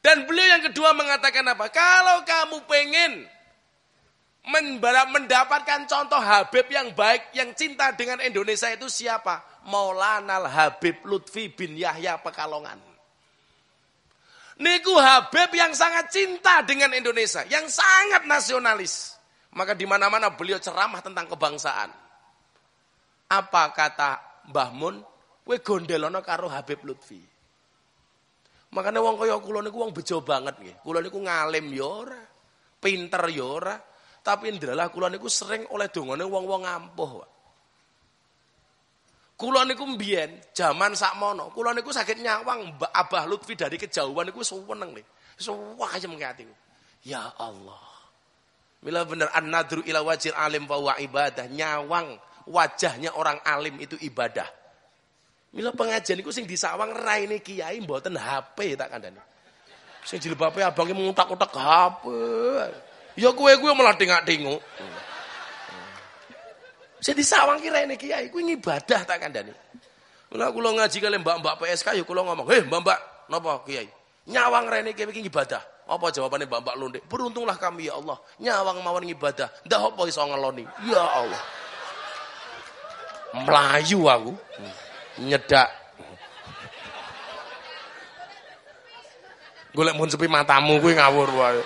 Dan beliau yang kedua mengatakan apa? Kalau kamu pengen mendapatkan contoh Habib yang baik, yang cinta dengan Indonesia itu siapa? Maulana Habib Lutfi bin Yahya Pekalongan. Niku Habib yang sangat cinta dengan Indonesia, yang sangat nasionalis. Maka di mana-mana beliau ceramah tentang kebangsaan. Apa kata Mbah Mun? Kowe gondelono karo Habib Lutfi. Makanya wong kaya kula niku wong bejo banget nggih. Kula niku ngalim ya ora, pinter ya ora, tapi ndralah kula niku sering oleh dongane wong-wong ampuh. Kula niku mbiyen jaman sakmono, kula niku sakit nyawang Mbak Abah Lutfi dari kejauhan niku seneng nih. Suwayem atiku. Ya Allah. Mila bener an-nadru ila wajil alim wa ibadah, nyawang wajahnya orang alim itu ibadah. Mila pengajian niku sing disawang raine kiai mboten HP tak kandhani. Sing jilbabe abange ngutak-utak HP. Ya kowe kuwi malah tengak-tengok. Saya disawang kira ini kiai, kuwi ibadah tak kandani. Kula kula ngaji kali mbak-mbak PSK ya kula ngomong, "Heh, mbak-mbak, napa kiai? Nyawang rene kiai iki ibadah." Apa jawabannya mbak-mbak londe? Beruntunglah kami ya Allah, nyawang mawon ibadah. Ndak apa iso ngeloni. Ya Allah. Melayu aku. Nyedak. Golek mun sepi matamu kuwi ngawur wae.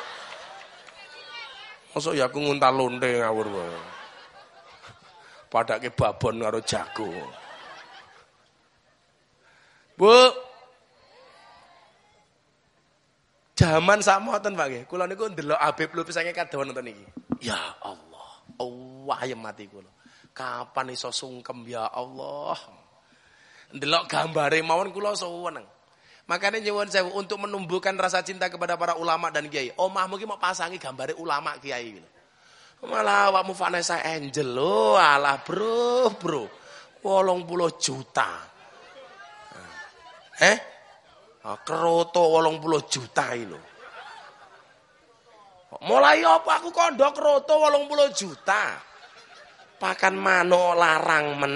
Mosok ya aku nguntal londe ngawur wae padake babon karo jago. Bu. Jaman sakmoten Pak nggih. Kula niku ndelok Habib Lutfi sange kadhawan nonton iki. Ya Allah. Allah ayem mati kula. Kapan iso sungkem ya Allah. Ndelok gambare mawon kula seneng. Makanya nyuwun sewu untuk menumbuhkan rasa cinta kepada para ulama dan kiai. Omahmu ki mau pasangi gambare ulama kiai gitu. Malah awakmu Vanessa Angel lo, alah bro, bro. Wolong puluh juta. Eh? Keroto wolong puluh juta itu. Mulai apa aku kondok keroto wolong puluh juta. Pakan mano larang men.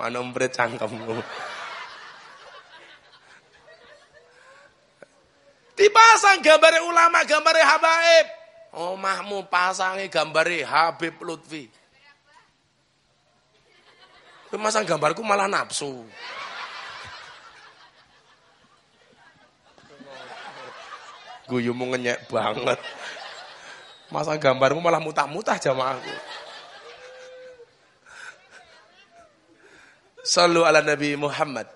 Mana mbret cangkemmu. Dipasang gambar ulama, gambar habaib. Omahmu pasangi gambar Habib Lutfi. Masang gambarku malah nafsu. Guyumu ngenyek banget. Masa gambarmu malah mutah-mutah jamaahku. Sallu ala Nabi Muhammad.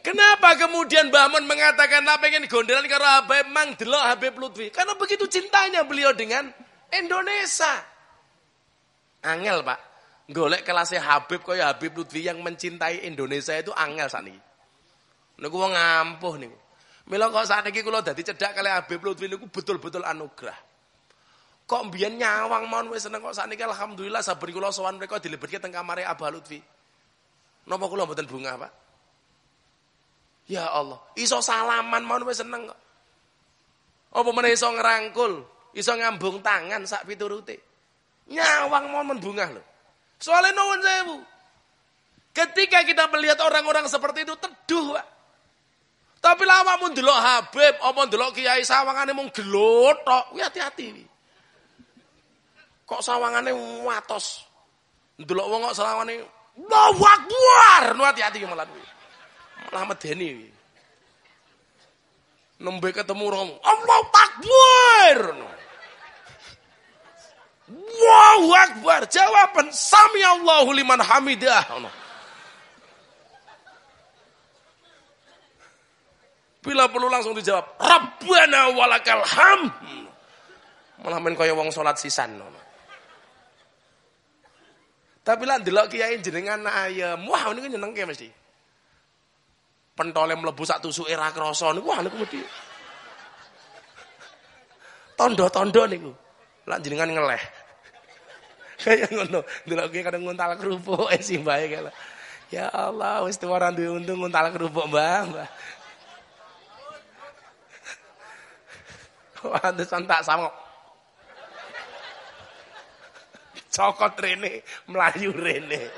Kenapa kemudian Mbah mengatakan nak pengen gondelan karo Habib Mang delok Habib Lutfi? Karena begitu cintanya beliau dengan Indonesia. Angel, Pak. Golek kelasnya Habib kaya Habib Lutfi yang mencintai Indonesia itu angel sakniki. Niku wong ngampuh niku. Mila kok sakniki kula dadi cedhak kali Habib Lutfi niku betul-betul anugerah. Kok mbiyen nyawang mon wis seneng kok sakniki alhamdulillah saben kula sowan mereka dilebetke teng kamare Abah Lutfi. Napa kula mboten bunga, Pak? Ya Allah, iso salaman mau wis seneng kok. Apa meneh iso ngerangkul, iso ngambung tangan sak piturute. Nyawang mau membungah loh. Soalnya nuwun sewu. Ketika kita melihat orang-orang seperti itu teduh, Pak. Tapi lama mun delok Habib, apa delok Kiai sawangane mung gelotok, kuwi hati-hati. Kok sawangane watos. Delok wong kok sawangane Allahu Akbar, hati-hati malah kuwi. Malah medeni. Nembe ketemu orang, Allahu Akbar. Allahu Akbar. Jawaban sami Allahu liman hamidah. Bila perlu langsung dijawab, Rabbana walakal ham. Malah main kaya wong salat sisan. Tapi lah delok kiai jenengan ayam, wah ini kan nyenengke mesti. Pentole mlebu sak tusuke ra krasa niku wah niku mesti. Tondo-tondo niku. Lah jenengan ngeleh. Kayak ngono, delok kiai kadang nguntal kerupuk eh simbahe kala. Ya Allah, wis tuwaran duwe untung nguntal kerupuk, Mbah, Mbah. Wah, tak sama. Cokot rene, melayu rene.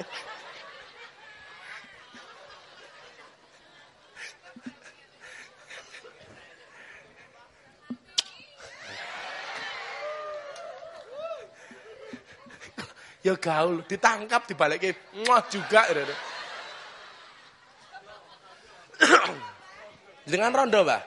ya gaul, ditangkap dibalik muah juga. Dengan rondo, Mbak.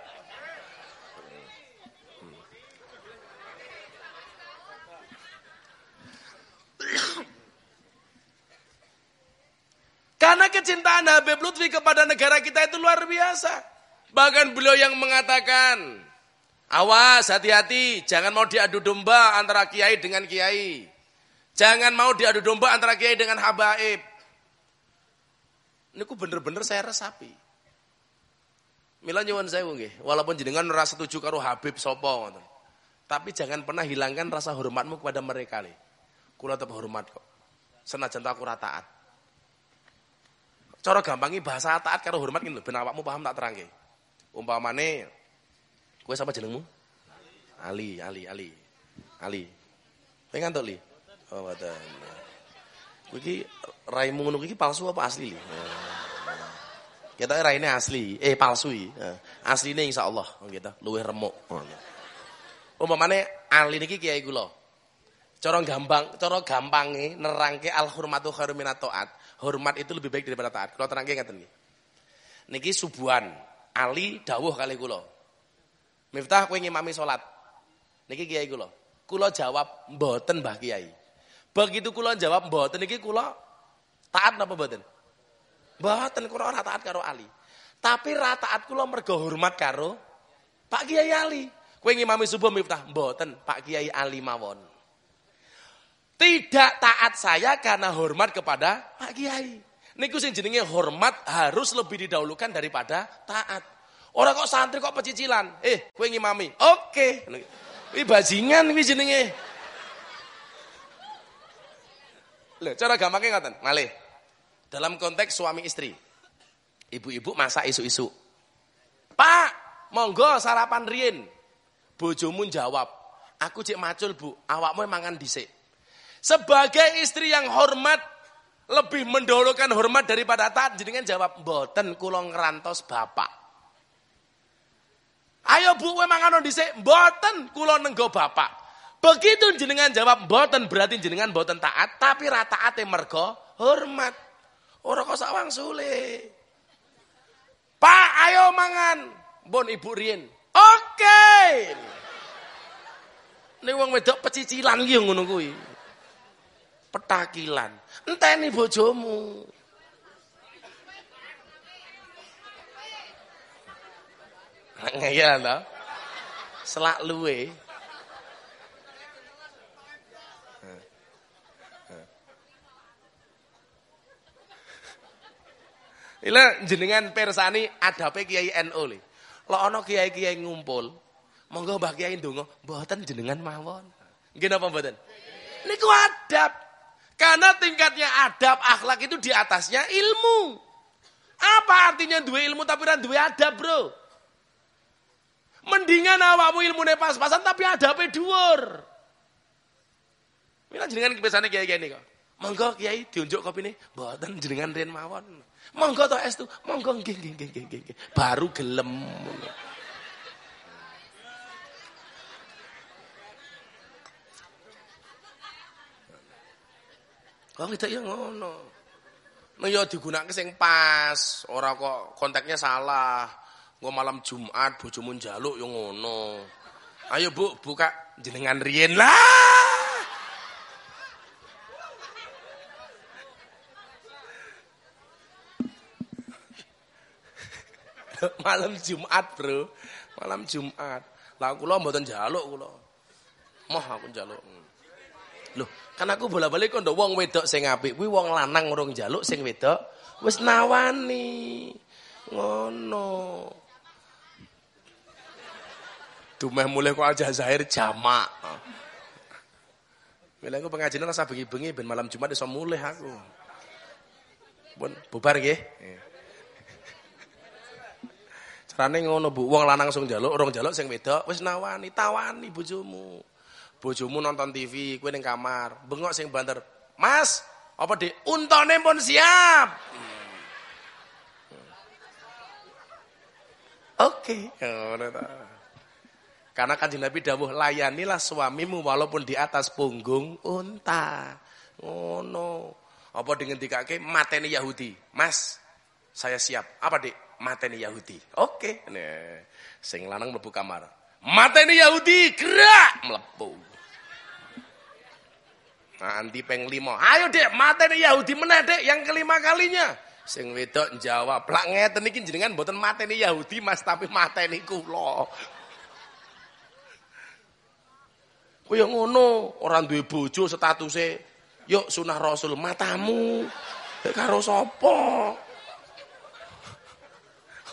Karena kecintaan Habib Lutfi kepada negara kita itu luar biasa. Bahkan beliau yang mengatakan, awas hati-hati, jangan mau diadu domba antara kiai dengan kiai. Jangan mau diadu domba antara kiai dengan habaib. Ini ku bener-bener saya resapi. Mila saya nggih, walaupun jenengan rasa setuju karo Habib sapa Tapi jangan pernah hilangkan rasa hormatmu kepada mereka nih. Kula tetap hormat kok. Senajan aku rataat. Cara gampangi bahasa taat karo hormat ngene ben awakmu paham tak terangke. Umpamane kowe sapa jenengmu? Ali, Ali, Ali. Ali. Kowe ngantuk, Li? Oh, mboten. Kowe iki raimu ngono iki palsu apa asli, Li? Kita raine asli, eh palsu iki. Asline insyaallah gitu, luwih remuk. Umpamane Ali niki kiai kula. Cara gampang, cara gampange nerangke al hurmatu khairu minat taat hormat itu lebih baik daripada taat. Kalau terangke ngaten niki. Niki subuhan, Ali dawuh kali kula. Miftah kowe ngimami salat. Niki kiai kula. Kula jawab mboten Mbah Kiai. Begitu kula jawab mboten niki kula taat napa mboten? Mboten kula ora taat karo Ali. Tapi rataat kula mergo hormat karo Pak Kiai Ali. Kowe ngimami subuh Miftah mboten Pak Kiai Ali mawon. Tidak taat saya karena hormat kepada Pak Kiai. Niku sing jenenge hormat harus lebih didahulukan daripada taat. Orang kok santri kok pecicilan. Eh, kowe ngimami. Oke. Ini bajingan ini jenenge. Loh, cara gampangnya ngaten, malih. Dalam konteks suami istri. Ibu-ibu masak isu-isu. Pak, monggo sarapan rien. Bojomu jawab, aku cek macul bu, awakmu mangan dhisik. Sebagai istri yang hormat, lebih mendahulukan hormat daripada taat. Jenengan jawab, mboten kula ngerantos bapak. Ayo bu, we mangano dhisik, mboten kula nenggo bapak. Begitu jenengan jawab mboten berarti jenengan mboten taat, tapi rata ate mergo hormat. Ora kok sawang sule. Pak, ayo mangan. Bon ibu Rien. Oke. Okay. Nih wong wedok pecicilan iki ngono kuwi petakilan. Enteni bojomu. Ngeyel to. Selak luwe. Ila jenengan persani adape Kiai NU le. Lo ana kiai-kiai ngumpul, monggo Mbah Kiai ndonga, mboten jenengan mawon. Nggih napa mboten? Niku adab. Karena tingkatnya adab, akhlak itu di atasnya ilmu. Apa artinya dua ilmu tapi ra duwe adab, Bro? Mendingan awakmu ilmune pas-pasan tapi adabe dhuwur. Mila jenengan kebiasaane kiai-kiai kok. Monggo kiai diunjuk kopine, mboten jenengan ren mawon. Monggo to es tu, monggo nggih nggih nggih nggih. Baru gelem. Kok kita ya ngono. Nah ya digunakan sing pas, ora kok kontaknya salah. Nggo malam Jumat bojomu njaluk yo ngono. Ayo Bu, buka jenengan riyen lah. malam Jumat, Bro. Malam Jumat. Lah kula mboten njaluk kula. Moh aku njaluk. Loh, kan aku bola-balik kok wong wedok sing apik kuwi wong lanang urung njaluk sing wedok wis nawani. Ngono. Dumeh mulai kok aja zahir jamak. Mila aku pengajian rasa bengi-bengi ben malam Jumat iso mulai aku. Pun bubar nggih. Carane ngono Bu, wong lanang langsung njaluk, orang njaluk sing wedok wis nawani, tawani bojomu. Bojomu nonton TV, kue neng kamar, bengok sing banter. Mas, apa dek? Untone pun siap. Oke, okay. Karena kan Nabi dawuh layanilah suamimu walaupun di atas punggung unta. Ngono. Apa dengan dikake mateni Yahudi? Mas, saya siap. Apa dek? Mateni Yahudi. Oke. Okay. Nih, sing lanang mlebu kamar. Mateni Yahudi, gerak mlebu. Nanti peng lima. Ayo dek, mateni Yahudi meneh dek yang kelima kalinya. Sing wedok jawab, plak ngeten iki jenengan mboten mateni Yahudi Mas, tapi mateni kula. Kaya ngono, orang duwe bojo statuse yuk sunah Rasul matamu. Karo sapa?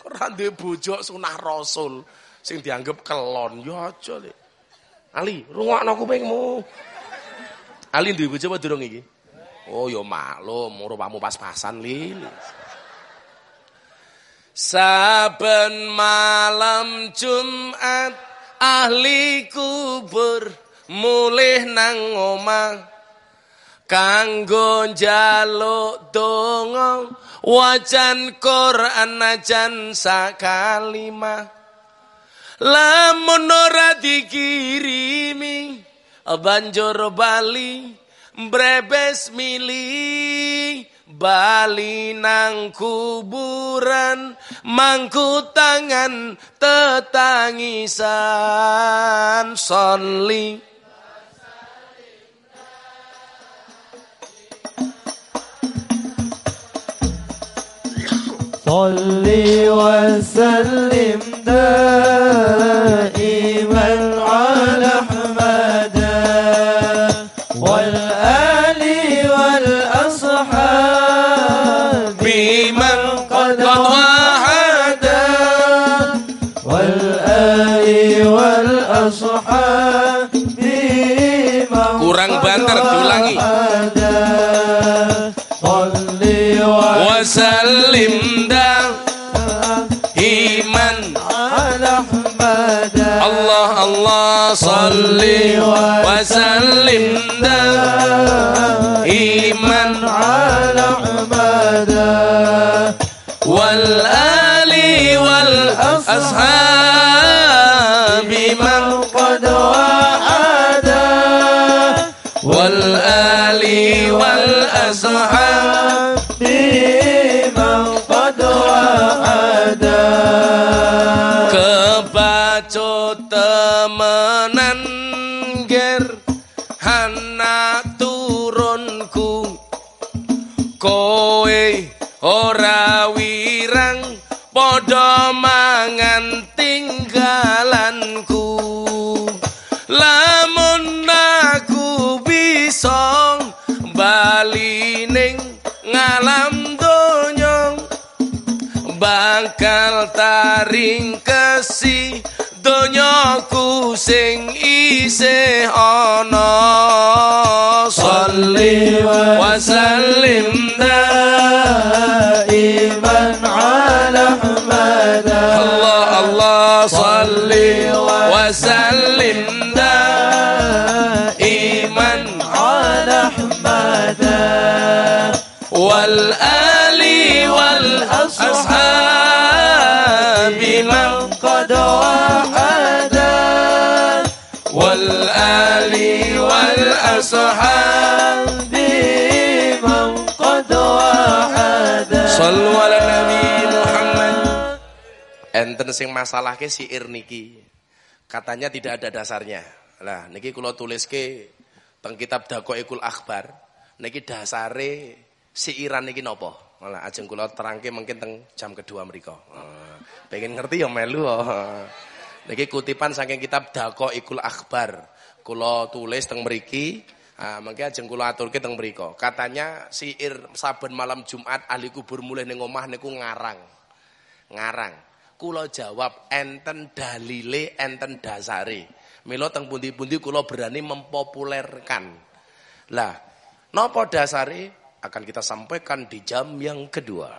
Ora duwe bojo sunah Rasul sing dianggap kelon, ya aja. Ali, rungokno kupingmu. Ali duwe bojo apa durung iki? Oh ya maklum, rupamu pas-pasan lil. Saben malam Jumat ahli kubur mulih nang omah kanggo njaluk donga wajan Quran najan sakalimah lamun ora dikirimi banjur bali brebes mili bali nang kuburan mangku tangan tetangisan soli صلي وسلم دائما زنده إيمان على أحمد الله الله صلي وسلم ده إيمان على mangan tinggalanku. Lamun aku bisa bali ning ngalam donya bakal taring kesi donyaku sing isih ana. Salli wa sallim الله صل وسلم دائما على أحمد والآل والأصحاب من قد وحدا والآل والأصحاب من قد وحدا صلوا Enten sing masalah ke siir niki Katanya tidak ada dasarnya Lah niki kula tuliske teng kitab Daqaiqul Akhbar niki dasare siiran niki napa? Malah ajeng kula terangke mungkin teng jam kedua mriko. Ah, pengen ngerti ya melu. oh. Niki kutipan saking kitab Daqaiqul Akhbar. Kula tulis teng mriki Ah, mangke ajeng kula aturke teng mriko. Katanya siir saben malam Jumat ahli kubur mulih ning omah niku ngarang. Ngarang. Kula jawab enten dalile, enten dasare. Mila teng pundi-pundi kula berani mempopulerkan. Lah, napa dasare akan kita sampaikan di jam yang kedua.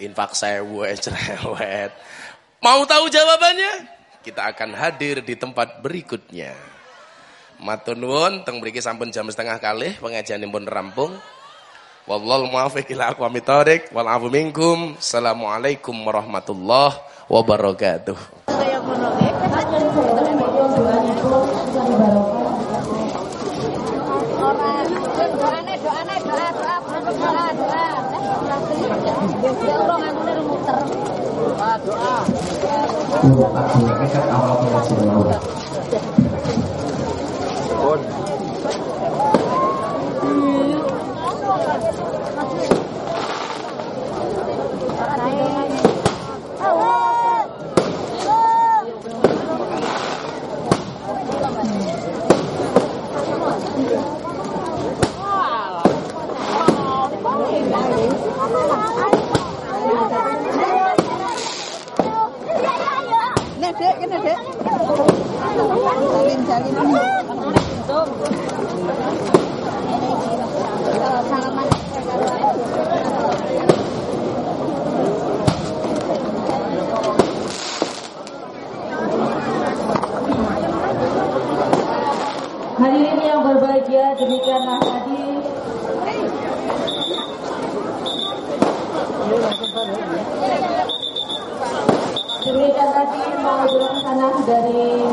Infak sewu eh, cerewet. Mau tahu jawabannya? Kita akan hadir di tempat berikutnya. Matur nuwun teng mriki sampun jam setengah kalih pengajianipun rampung. Wallahul muwaffiq ila aqwamit thoriq wal afu minkum. Assalamualaikum warahmatullahi wabarakatuh. doa doa doa doa ya Allah ngangune muter doa Nih, Dek, kene, Dek. Jalin, jalin. Salaman. Hadirin yang berbahagia, demikianlah tadi demikian tadi mengajukan sana dari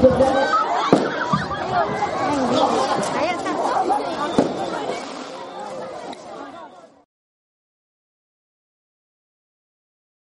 the